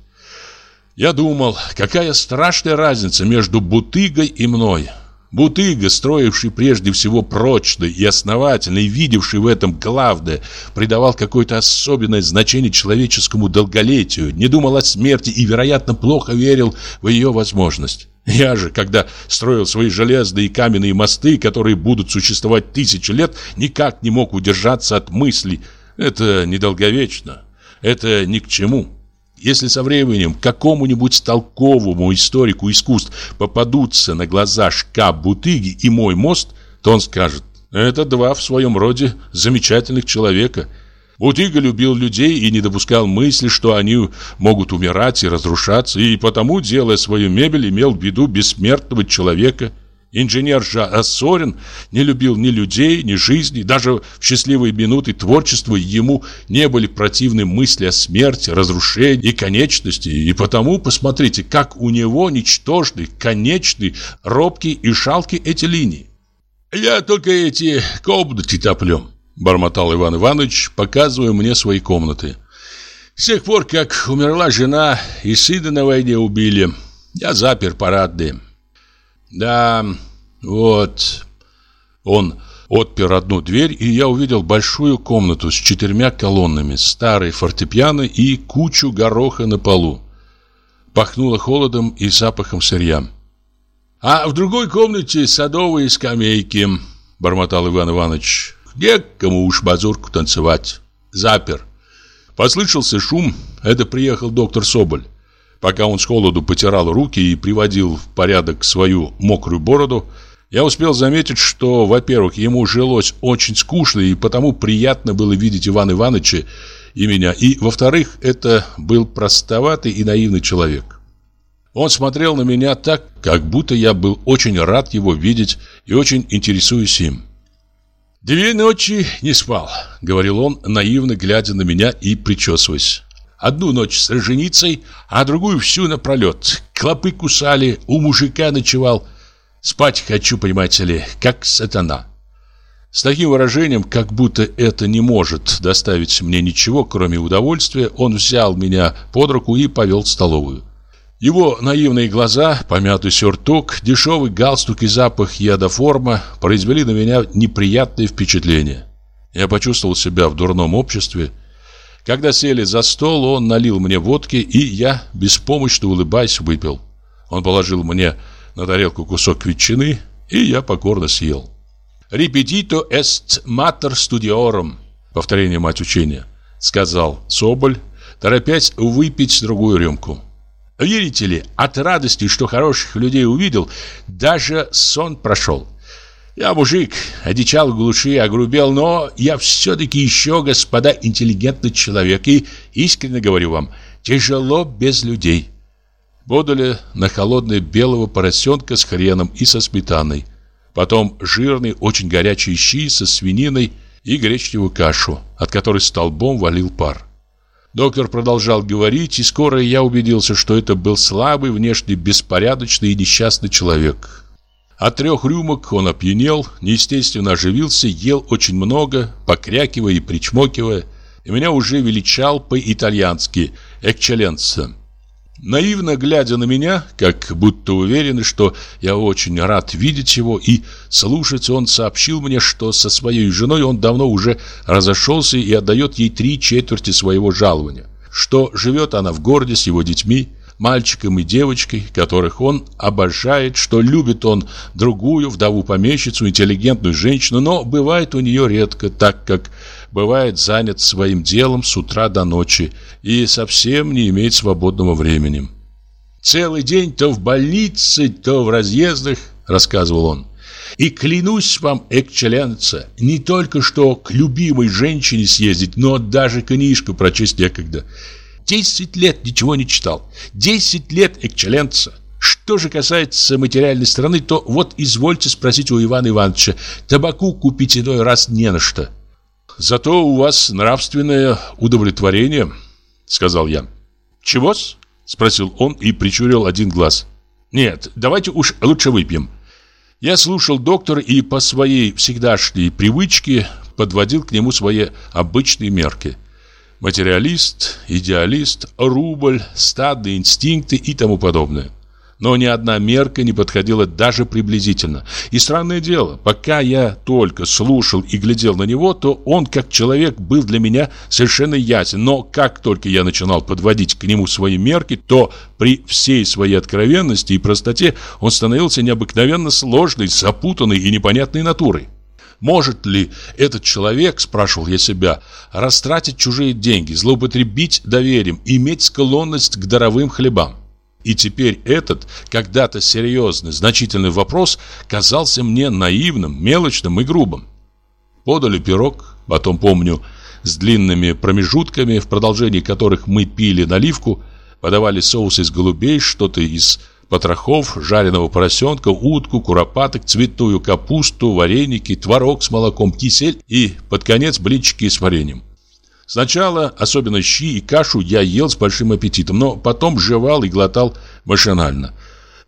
Я думал, какая страшная разница между Бутыгой и мной – Бутыга, строивший прежде всего прочно и основательно, и видевший в этом главное, придавал какое-то особенное значение человеческому долголетию, не думал о смерти и, вероятно, плохо верил в ее возможность. Я же, когда строил свои железные и каменные мосты, которые будут существовать тысячи лет, никак не мог удержаться от мысли «это недолговечно, это ни к чему». Если со временем какому-нибудь толковому историку искусств попадутся на глаза шкаф Бутыги и мой мост, то он скажет, это два в своем роде замечательных человека. Бутыга любил людей и не допускал мысли, что они могут умирать и разрушаться, и потому, делая свою мебель, имел в виду бессмертного человека – Инженер же Ассорин не любил ни людей, ни жизни. Даже в счастливые минуты творчества ему не были противны мысли о смерти, разрушении и конечности. И потому посмотрите, как у него ничтожны, конечны, робкие и шалки эти линии. «Я только эти комнаты топлю», — бормотал Иван Иванович, показывая мне свои комнаты. «С тех пор, как умерла жена и сына на войне убили, я запер парадные». Да, Вот. Он отпер одну дверь, и я увидел большую комнату с четырьмя колоннами, старой фортепиано и кучу гороха на полу. Пахнуло холодом и запахом сырья. «А в другой комнате садовые скамейки», — бормотал Иван Иванович. «Где кому уж мазурку танцевать?» Запер. Послышался шум. Это приехал доктор Соболь. Пока он с холоду потирал руки и приводил в порядок свою мокрую бороду, я успел заметить, что, во-первых, ему жилось очень скучно, и потому приятно было видеть Ивана Ивановича и меня, и, во-вторых, это был простоватый и наивный человек. Он смотрел на меня так, как будто я был очень рад его видеть и очень интересуюсь им. «Две ночи не спал», — говорил он, наивно глядя на меня и причесываясь. Одну ночь с роженицей, а другую всю напролет. Клопы кусали, у мужика ночевал. Спать хочу, понимаете ли, как сатана. С таким выражением, как будто это не может доставить мне ничего, кроме удовольствия, он взял меня под руку и повел в столовую. Его наивные глаза, помятый сюртук, дешевый галстук и запах ядоформа произвели на меня неприятное впечатление. Я почувствовал себя в дурном обществе, когда сели за стол, он налил мне водки, и я, беспомощно улыбаясь, выпил. Он положил мне на тарелку кусок ветчины, и я покорно съел. «Репетито эст матер студиорум», повторение мать учения, сказал Соболь, торопясь выпить другую рюмку. Верите ли, от радости, что хороших людей увидел, даже сон прошел. Я мужик, одичал в глуши, огрубел, но я все-таки еще, господа, интеллигентный человек. И искренне говорю вам, тяжело без людей. Подали на холодное белого поросенка с хреном и со сметаной. Потом жирный, очень горячий щи со свининой и гречневую кашу, от которой столбом валил пар. Доктор продолжал говорить, и скоро я убедился, что это был слабый, внешне беспорядочный и несчастный человек. От трех рюмок он опьянел, неестественно оживился, ел очень много, покрякивая и причмокивая, и меня уже величал по-итальянски «экчеленца». Наивно глядя на меня, как будто уверенный, что я очень рад видеть его и слушать, он сообщил мне, что со своей женой он давно уже разошелся и отдает ей три четверти своего жалования, что живет она в городе с его детьми, мальчиком и девочкой, которых он обожает, что любит он другую, вдову-помещицу, интеллигентную женщину, но бывает у нее редко, так как бывает занят своим делом с утра до ночи и совсем не имеет свободного времени. «Целый день то в больнице, то в разъездах», — рассказывал он. «И клянусь вам, экчеленца, не только что к любимой женщине съездить, но даже книжку прочесть некогда». Десять лет ничего не читал. Десять лет экчеленца. Что же касается материальной стороны, то вот извольте спросить у Ивана Ивановича. Табаку купить иной раз не на что. Зато у вас нравственное удовлетворение, сказал я. Чего-с? Спросил он и причурил один глаз. Нет, давайте уж лучше выпьем. Я слушал доктора и по своей всегдашней привычке подводил к нему свои обычные мерки – материалист, идеалист, рубль, стадные инстинкты и тому подобное. Но ни одна мерка не подходила даже приблизительно. И странное дело, пока я только слушал и глядел на него, то он как человек был для меня совершенно ясен. Но как только я начинал подводить к нему свои мерки, то при всей своей откровенности и простоте он становился необыкновенно сложной, запутанной и непонятной натурой. Может ли этот человек, спрашивал я себя, растратить чужие деньги, злоупотребить доверием, иметь склонность к даровым хлебам? И теперь этот, когда-то серьезный, значительный вопрос казался мне наивным, мелочным и грубым. Подали пирог, потом помню, с длинными промежутками, в продолжении которых мы пили наливку, подавали соус из голубей, что-то из потрохов, жареного поросенка, утку, куропаток, цветную капусту, вареники, творог с молоком, кисель и, под конец, блинчики с вареньем. Сначала, особенно щи и кашу, я ел с большим аппетитом, но потом жевал и глотал машинально,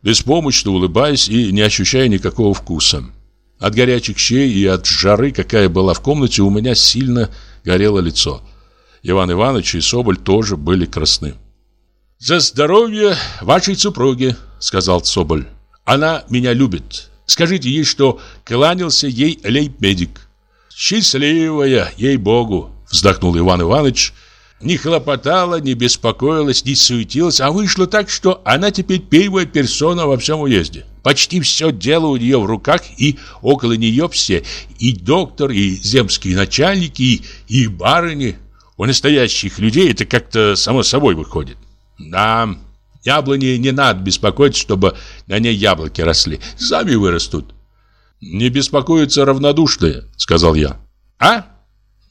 беспомощно улыбаясь и не ощущая никакого вкуса. От горячих щей и от жары, какая была в комнате, у меня сильно горело лицо. Иван Иванович и Соболь тоже были красны. «За здоровье вашей супруги», — сказал Соболь. «Она меня любит. Скажите ей, что кланялся ей лейб-медик. Счастливая, ей-богу, вздохнул Иван Иванович. Не хлопотала, не беспокоилась, не суетилась, а вышло так, что она теперь первая персона во всем уезде. Почти все дело у нее в руках, и около нее все, и доктор, и земские начальники, и, и барыни. У настоящих людей это как-то само собой выходит. Да, яблони не надо беспокоиться, чтобы на ней яблоки росли. Сами вырастут. Не беспокоиться равнодушные, сказал я. А?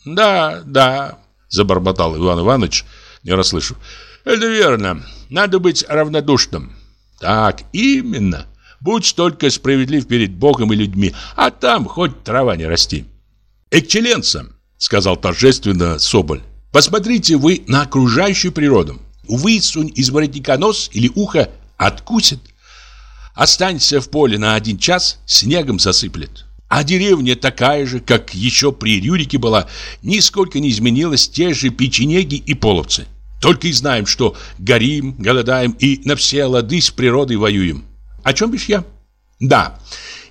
Да, да, забормотал Иван Иванович, не расслышав. Это верно. Надо быть равнодушным. Так, именно. Будь только справедлив перед Богом и людьми, а там хоть трава не расти. Экчеленцам, сказал торжественно Соболь. Посмотрите вы на окружающую природу. Высунь из воротника нос или ухо откусит. Останься в поле на один час, снегом засыплет. А деревня такая же, как еще при Рюрике была, нисколько не изменилась, те же печенеги и половцы. Только и знаем, что горим, голодаем и на все лады с природой воюем. О чем бишь я? Да,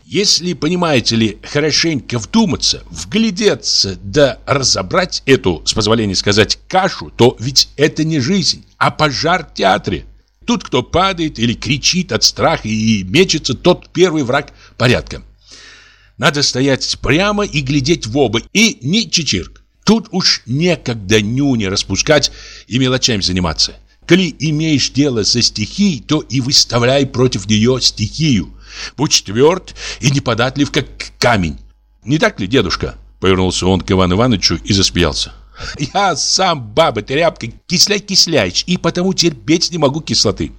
если, понимаете ли, хорошенько вдуматься, вглядеться да разобрать эту, с позволения сказать, кашу, то ведь это не жизнь, а пожар в театре. Тут кто падает или кричит от страха и мечется, тот первый враг порядка. Надо стоять прямо и глядеть в оба, и не чечирк. Тут уж некогда нюни распускать и мелочами заниматься. Коли имеешь дело со стихией, то и выставляй против нее стихию. Будь тверд и неподатлив, как камень. Не так ли, дедушка?» Повернулся он к Ивану Ивановичу и засмеялся. «Я сам баба тряпка, кисляй-кисляйч, и потому терпеть не могу кислоты.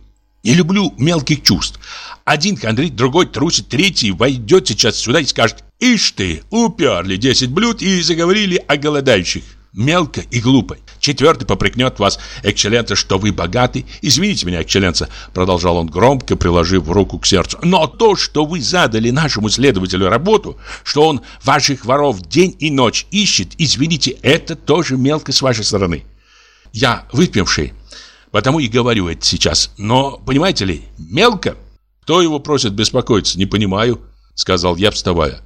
Не люблю мелких чувств. Один хандрит, другой трусит, третий войдет сейчас сюда и скажет «Ишь ты, уперли 10 блюд и заговорили о голодающих» мелко и глупо. Четвертый попрекнет вас, экчеленца, что вы богаты. Извините меня, экчеленца, продолжал он громко, приложив руку к сердцу. Но то, что вы задали нашему следователю работу, что он ваших воров день и ночь ищет, извините, это тоже мелко с вашей стороны. Я выпивший, потому и говорю это сейчас. Но, понимаете ли, мелко. Кто его просит беспокоиться, не понимаю, сказал я, вставая.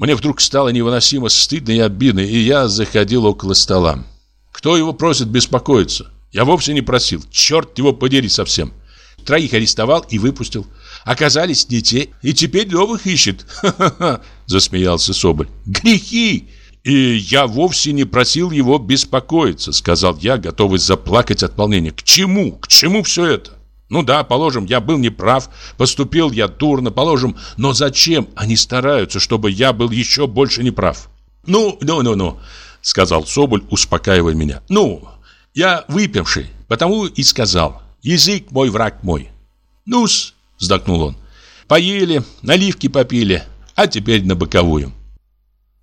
Мне вдруг стало невыносимо стыдно и обидно, и я заходил около стола. Кто его просит беспокоиться? Я вовсе не просил. Черт его подери совсем. Троих арестовал и выпустил. Оказались не те, и теперь новых ищет. Ха-ха-ха, засмеялся Соболь. Грехи! И я вовсе не просил его беспокоиться, сказал я, готовый заплакать от волнения. К чему? К чему все это? Ну да, положим, я был неправ, поступил я дурно, положим, но зачем они стараются, чтобы я был еще больше неправ? Ну, ну, ну, ну, сказал Соболь, успокаивая меня. Ну, я выпивший, потому и сказал, язык мой, враг мой. Ну-с, вздохнул он, поели, наливки попили, а теперь на боковую.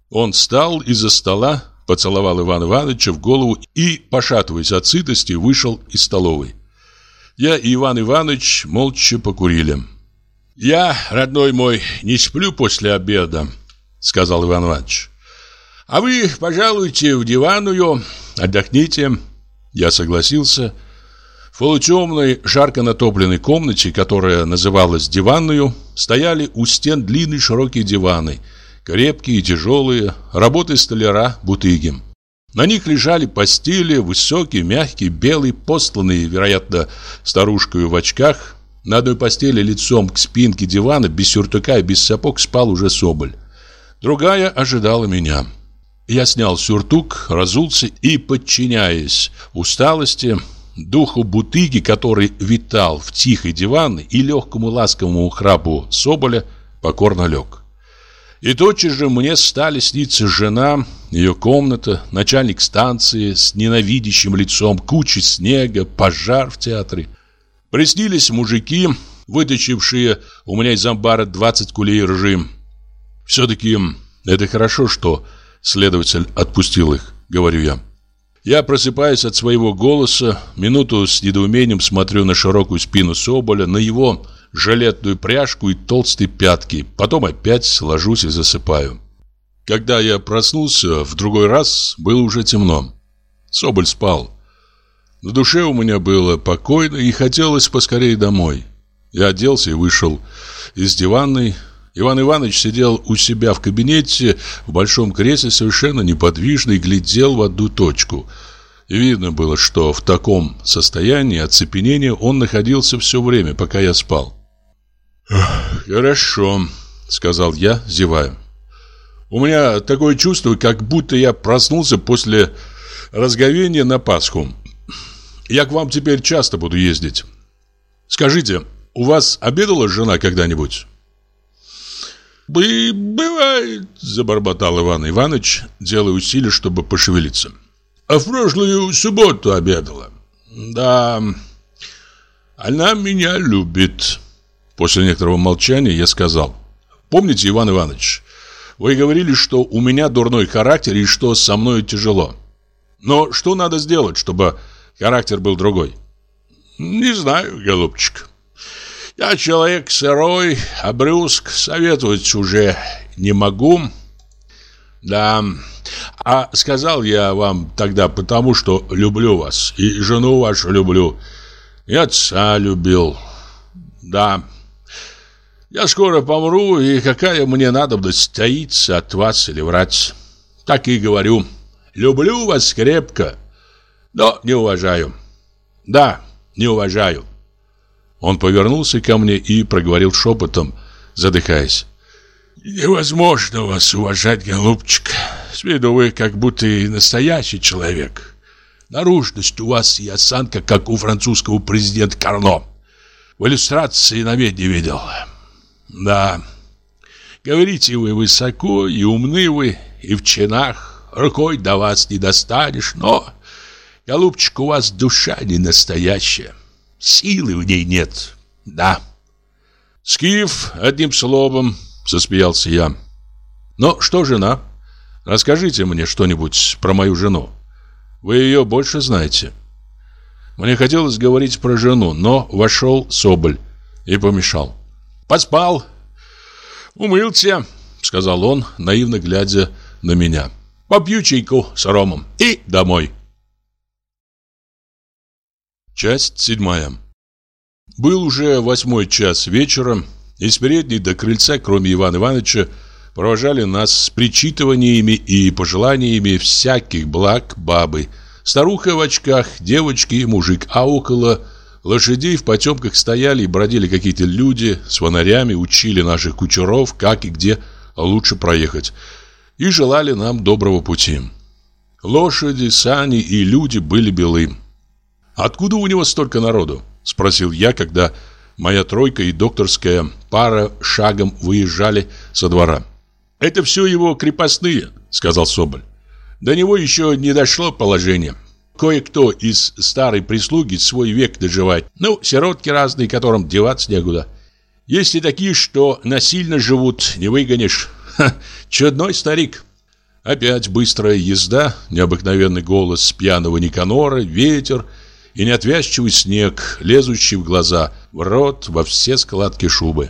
Он встал из-за стола, поцеловал Ивана Ивановича в голову и, пошатываясь от сытости, вышел из столовой. Я и Иван Иванович молча покурили. «Я, родной мой, не сплю после обеда», — сказал Иван Иванович. «А вы, пожалуйте, в диванную, отдохните». Я согласился. В полутемной, жарко натопленной комнате, которая называлась диванную, стояли у стен длинные широкие диваны, крепкие и тяжелые, работы столяра Бутыги. На них лежали постели, высокие, мягкие, белые, постланные, вероятно, старушкой в очках. На одной постели лицом к спинке дивана, без сюртука и без сапог, спал уже Соболь. Другая ожидала меня. Я снял сюртук, разулся и, подчиняясь усталости, духу бутыги, который витал в тихой диване и легкому ласковому храпу Соболя, покорно лег. И тотчас же мне стали сниться жена, ее комната, начальник станции с ненавидящим лицом, куча снега, пожар в театре. Приснились мужики, вытащившие у меня из амбара 20 кулей ржи. Все-таки это хорошо, что следователь отпустил их, говорю я. Я просыпаюсь от своего голоса, минуту с недоумением смотрю на широкую спину Соболя, на его жилетную пряжку и толстые пятки. Потом опять ложусь и засыпаю. Когда я проснулся, в другой раз было уже темно. Соболь спал. На душе у меня было покойно и хотелось поскорее домой. Я оделся и вышел из диванной. Иван Иванович сидел у себя в кабинете в большом кресле совершенно неподвижно и глядел в одну точку. И видно было, что в таком состоянии оцепенения он находился все время, пока я спал. «Хорошо», — сказал я, зевая. «У меня такое чувство, как будто я проснулся после разговения на Пасху. Я к вам теперь часто буду ездить. Скажите, у вас обедала жена когда-нибудь?» Бы «Бывает», — забормотал Иван Иванович, делая усилия, чтобы пошевелиться. «А в прошлую субботу обедала. Да, она меня любит». После некоторого молчания я сказал. «Помните, Иван Иванович, вы говорили, что у меня дурной характер и что со мной тяжело. Но что надо сделать, чтобы характер был другой?» «Не знаю, голубчик». Я человек сырой, обрюзг, советовать уже не могу. Да, а сказал я вам тогда потому, что люблю вас, и жену вашу люблю, и отца любил. Да, я скоро помру, и какая мне надобность таиться от вас или врать. Так и говорю, люблю вас крепко, но не уважаю. Да, не уважаю. Он повернулся ко мне и проговорил шепотом, задыхаясь. «Невозможно вас уважать, голубчик. С виду вы как будто и настоящий человек. Наружность у вас и осанка, как у французского президента Карно. В иллюстрации на медне видел. Да, говорите вы высоко, и умны вы, и в чинах. Рукой до вас не достанешь, но, голубчик, у вас душа не настоящая. Силы в ней нет. Да. Скиф, одним словом, засмеялся я. Но что жена? Расскажите мне что-нибудь про мою жену. Вы ее больше знаете. Мне хотелось говорить про жену, но вошел Соболь и помешал. Поспал. Умылся, сказал он, наивно глядя на меня. Попью чайку с ромом и домой. Часть седьмая. Был уже восьмой час вечера, и с передней до крыльца, кроме Ивана Ивановича, провожали нас с причитываниями и пожеланиями всяких благ бабы. Старуха в очках, девочки и мужик, а около лошадей в потемках стояли и бродили какие-то люди с фонарями, учили наших кучеров, как и где лучше проехать, и желали нам доброго пути. Лошади, сани и люди были белы. «Откуда у него столько народу?» – спросил я, когда моя тройка и докторская пара шагом выезжали со двора. «Это все его крепостные», – сказал Соболь. «До него еще не дошло положение. Кое-кто из старой прислуги свой век доживает. Ну, сиротки разные, которым деваться некуда. Есть и такие, что насильно живут, не выгонишь. Ха, чудной старик». Опять быстрая езда, необыкновенный голос пьяного Никанора, ветер – и неотвязчивый снег, лезущий в глаза, в рот, во все складки шубы.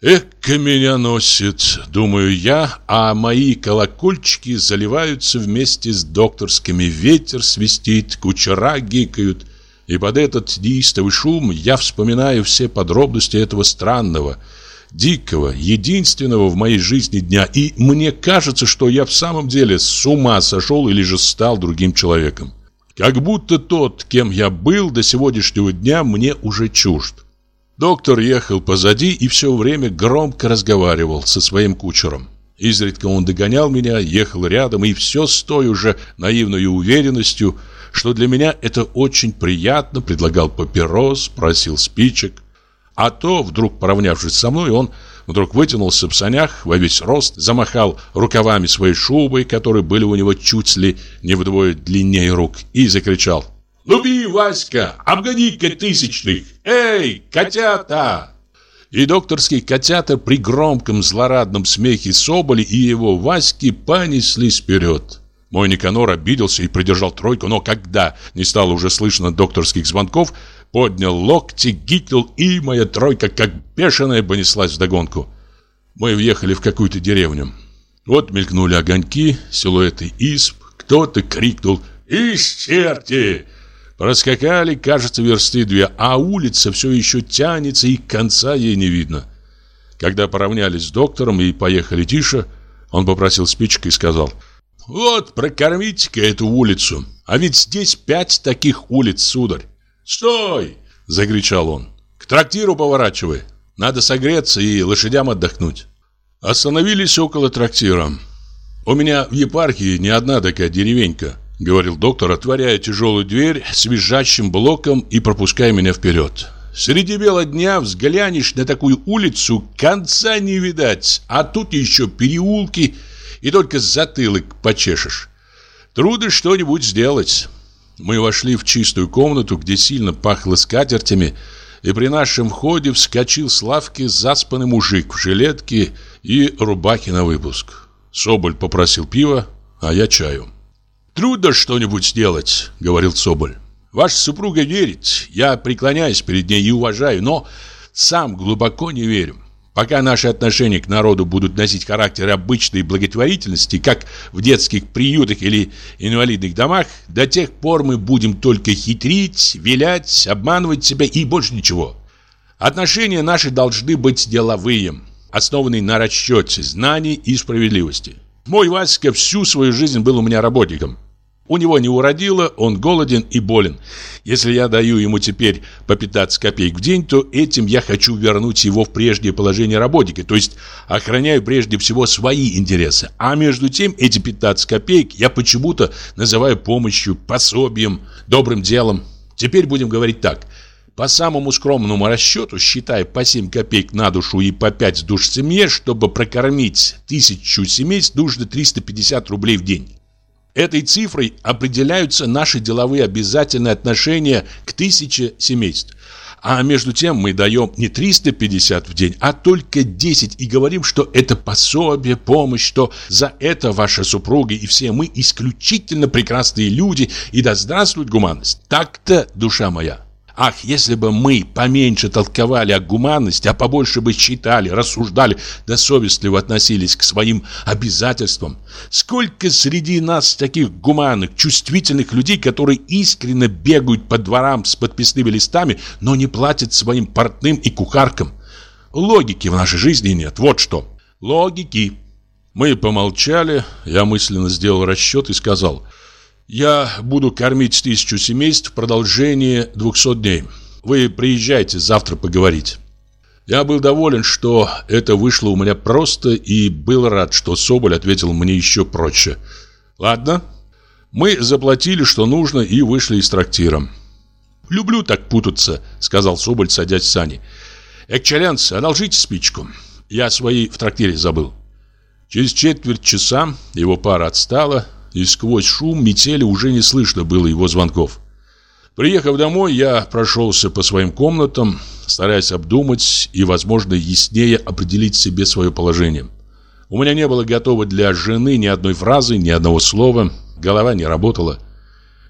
Эка меня носит, думаю я, а мои колокольчики заливаются вместе с докторскими. Ветер свистит, кучера гикают. И под этот неистовый шум я вспоминаю все подробности этого странного, дикого, единственного в моей жизни дня. И мне кажется, что я в самом деле с ума сошел или же стал другим человеком. Как будто тот, кем я был до сегодняшнего дня, мне уже чужд. Доктор ехал позади и все время громко разговаривал со своим кучером. Изредка он догонял меня, ехал рядом и все с той уже наивной уверенностью, что для меня это очень приятно, предлагал папирос, просил спичек. А то, вдруг поравнявшись со мной, он Вдруг вытянулся в санях во весь рост, замахал рукавами своей шубы, которые были у него чуть ли не вдвое длиннее рук, и закричал «Луби, Васька, обгони-ка тысячных! Эй, котята!» И докторские котята при громком злорадном смехе Соболи и его Васьки понеслись вперед. Мой Никанор обиделся и придержал тройку, но когда не стало уже слышно докторских звонков, поднял локти, гикнул, и моя тройка, как бешеная, понеслась вдогонку. Мы въехали в какую-то деревню. Вот мелькнули огоньки, силуэты изб, кто-то крикнул «Ишь, черти!» Проскакали, кажется, версты две, а улица все еще тянется, и конца ей не видно. Когда поравнялись с доктором и поехали тише, он попросил спичкой и сказал «Вот, прокормите-ка эту улицу, а ведь здесь пять таких улиц, сударь». «Стой!» – закричал он. «К трактиру поворачивай, надо согреться и лошадям отдохнуть». Остановились около трактира. «У меня в епархии не одна такая деревенька», — говорил доктор, отворяя тяжелую дверь с визжащим блоком и пропуская меня вперед. «Среди бела дня взглянешь на такую улицу, конца не видать, а тут еще переулки, и только затылок почешешь. Трудно что-нибудь сделать». Мы вошли в чистую комнату, где сильно пахло скатертями, и при нашем входе вскочил с лавки заспанный мужик в жилетке и рубахе на выпуск. Соболь попросил пива, а я чаю. «Трудно что-нибудь сделать», — говорил Соболь. «Ваша супруга верит, я преклоняюсь перед ней и уважаю, но сам глубоко не верю. Пока наши отношения к народу будут носить характер обычной благотворительности, как в детских приютах или инвалидных домах, до тех пор мы будем только хитрить, вилять, обманывать себя и больше ничего. Отношения наши должны быть деловые, основанный на расчете знаний и справедливости. Мой Васька всю свою жизнь был у меня работником. У него не уродило, он голоден и болен. Если я даю ему теперь по 15 копеек в день, то этим я хочу вернуть его в прежнее положение работника, то есть охраняю прежде всего свои интересы. А между тем эти 15 копеек я почему-то называю помощью, пособием, добрым делом. Теперь будем говорить так – по самому скромному расчету, считая по 7 копеек на душу и по 5 душ семье, чтобы прокормить тысячу семейств, нужно 350 рублей в день. Этой цифрой определяются наши деловые обязательные отношения к тысяче семейств. А между тем мы даем не 350 в день, а только 10 и говорим, что это пособие, помощь, что за это ваша супруга и все мы исключительно прекрасные люди, и да здравствует гуманность. Так-то, душа моя. Ах, если бы мы поменьше толковали о гуманности, а побольше бы читали, рассуждали, да совестливо относились к своим обязательствам. Сколько среди нас таких гуманных, чувствительных людей, которые искренне бегают по дворам с подписными листами, но не платят своим портным и кухаркам. Логики в нашей жизни нет, вот что. Логики. Мы помолчали, я мысленно сделал расчет и сказал – я буду кормить тысячу семейств в продолжении 200 дней. Вы приезжайте завтра поговорить. Я был доволен, что это вышло у меня просто и был рад, что Соболь ответил мне еще проще. Ладно. Мы заплатили, что нужно, и вышли из трактира. «Люблю так путаться», — сказал Соболь, садясь в сани. «Экчелленс, одолжите спичку. Я свои в трактире забыл». Через четверть часа его пара отстала, и сквозь шум метели уже не слышно было его звонков. Приехав домой, я прошелся по своим комнатам, стараясь обдумать и, возможно, яснее определить себе свое положение. У меня не было готово для жены ни одной фразы, ни одного слова, голова не работала.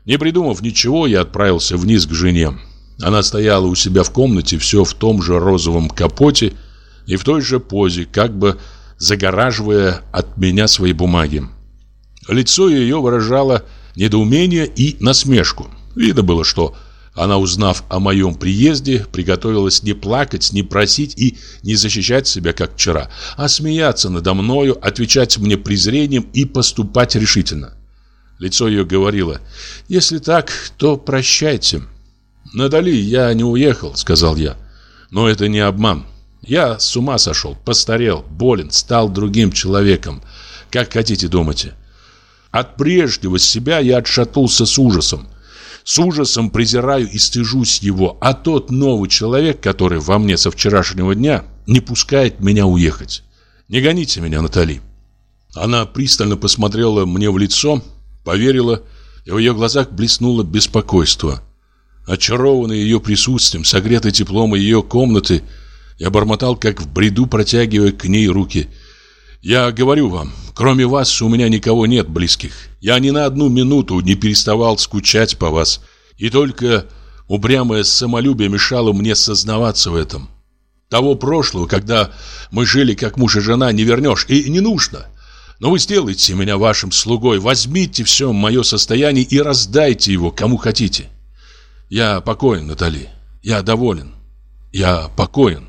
Не придумав ничего, я отправился вниз к жене. Она стояла у себя в комнате, все в том же розовом капоте и в той же позе, как бы загораживая от меня свои бумаги. Лицо ее выражало недоумение и насмешку. Видно было, что она, узнав о моем приезде, приготовилась не плакать, не просить и не защищать себя, как вчера, а смеяться надо мною, отвечать мне презрением и поступать решительно. Лицо ее говорило, «Если так, то прощайте». «Надали, я не уехал», — сказал я. «Но это не обман. Я с ума сошел, постарел, болен, стал другим человеком. Как хотите, думайте. От прежнего себя я отшатнулся с ужасом. С ужасом презираю и стыжусь его, а тот новый человек, который во мне со вчерашнего дня, не пускает меня уехать. Не гоните меня, Натали. Она пристально посмотрела мне в лицо, поверила, и в ее глазах блеснуло беспокойство. Очарованный ее присутствием, согретый теплом ее комнаты, я бормотал, как в бреду, протягивая к ней руки – я говорю вам, кроме вас у меня никого нет близких. Я ни на одну минуту не переставал скучать по вас. И только упрямое самолюбие мешало мне сознаваться в этом. Того прошлого, когда мы жили как муж и жена, не вернешь. И не нужно. Но вы сделайте меня вашим слугой. Возьмите все мое состояние и раздайте его кому хотите. Я покоен, Натали. Я доволен. Я покоен.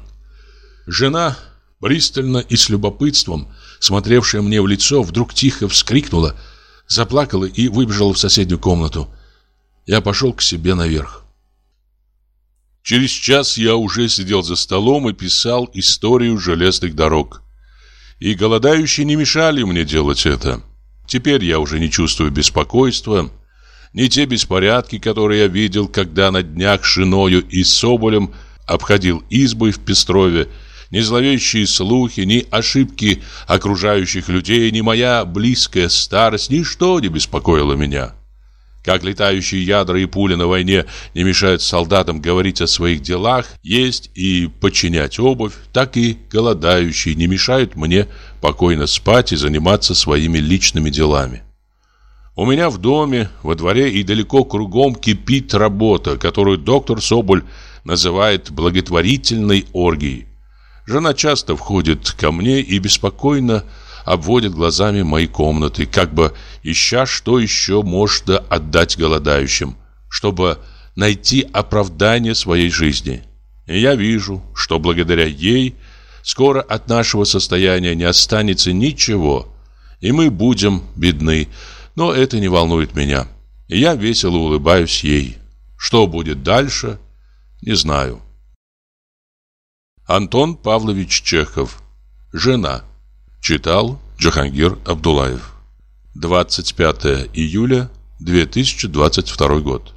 Жена пристально и с любопытством, смотревшая мне в лицо, вдруг тихо вскрикнула, заплакала и выбежала в соседнюю комнату. Я пошел к себе наверх. Через час я уже сидел за столом и писал историю железных дорог. И голодающие не мешали мне делать это. Теперь я уже не чувствую беспокойства, ни те беспорядки, которые я видел, когда на днях Шиною и Соболем обходил избы в Пестрове, ни зловещие слухи, ни ошибки окружающих людей, ни моя близкая старость, ничто не беспокоило меня. Как летающие ядра и пули на войне не мешают солдатам говорить о своих делах, есть и подчинять обувь, так и голодающие не мешают мне покойно спать и заниматься своими личными делами. У меня в доме, во дворе и далеко кругом кипит работа, которую доктор Соболь называет благотворительной оргией. Жена часто входит ко мне и беспокойно обводит глазами мои комнаты, как бы ища, что еще можно отдать голодающим, чтобы найти оправдание своей жизни. И я вижу, что благодаря ей скоро от нашего состояния не останется ничего, и мы будем бедны, но это не волнует меня. И я весело улыбаюсь ей. Что будет дальше, не знаю. Антон Павлович Чехов. Жена. Читал Джахангир Абдулаев. 25 июля 2022 год.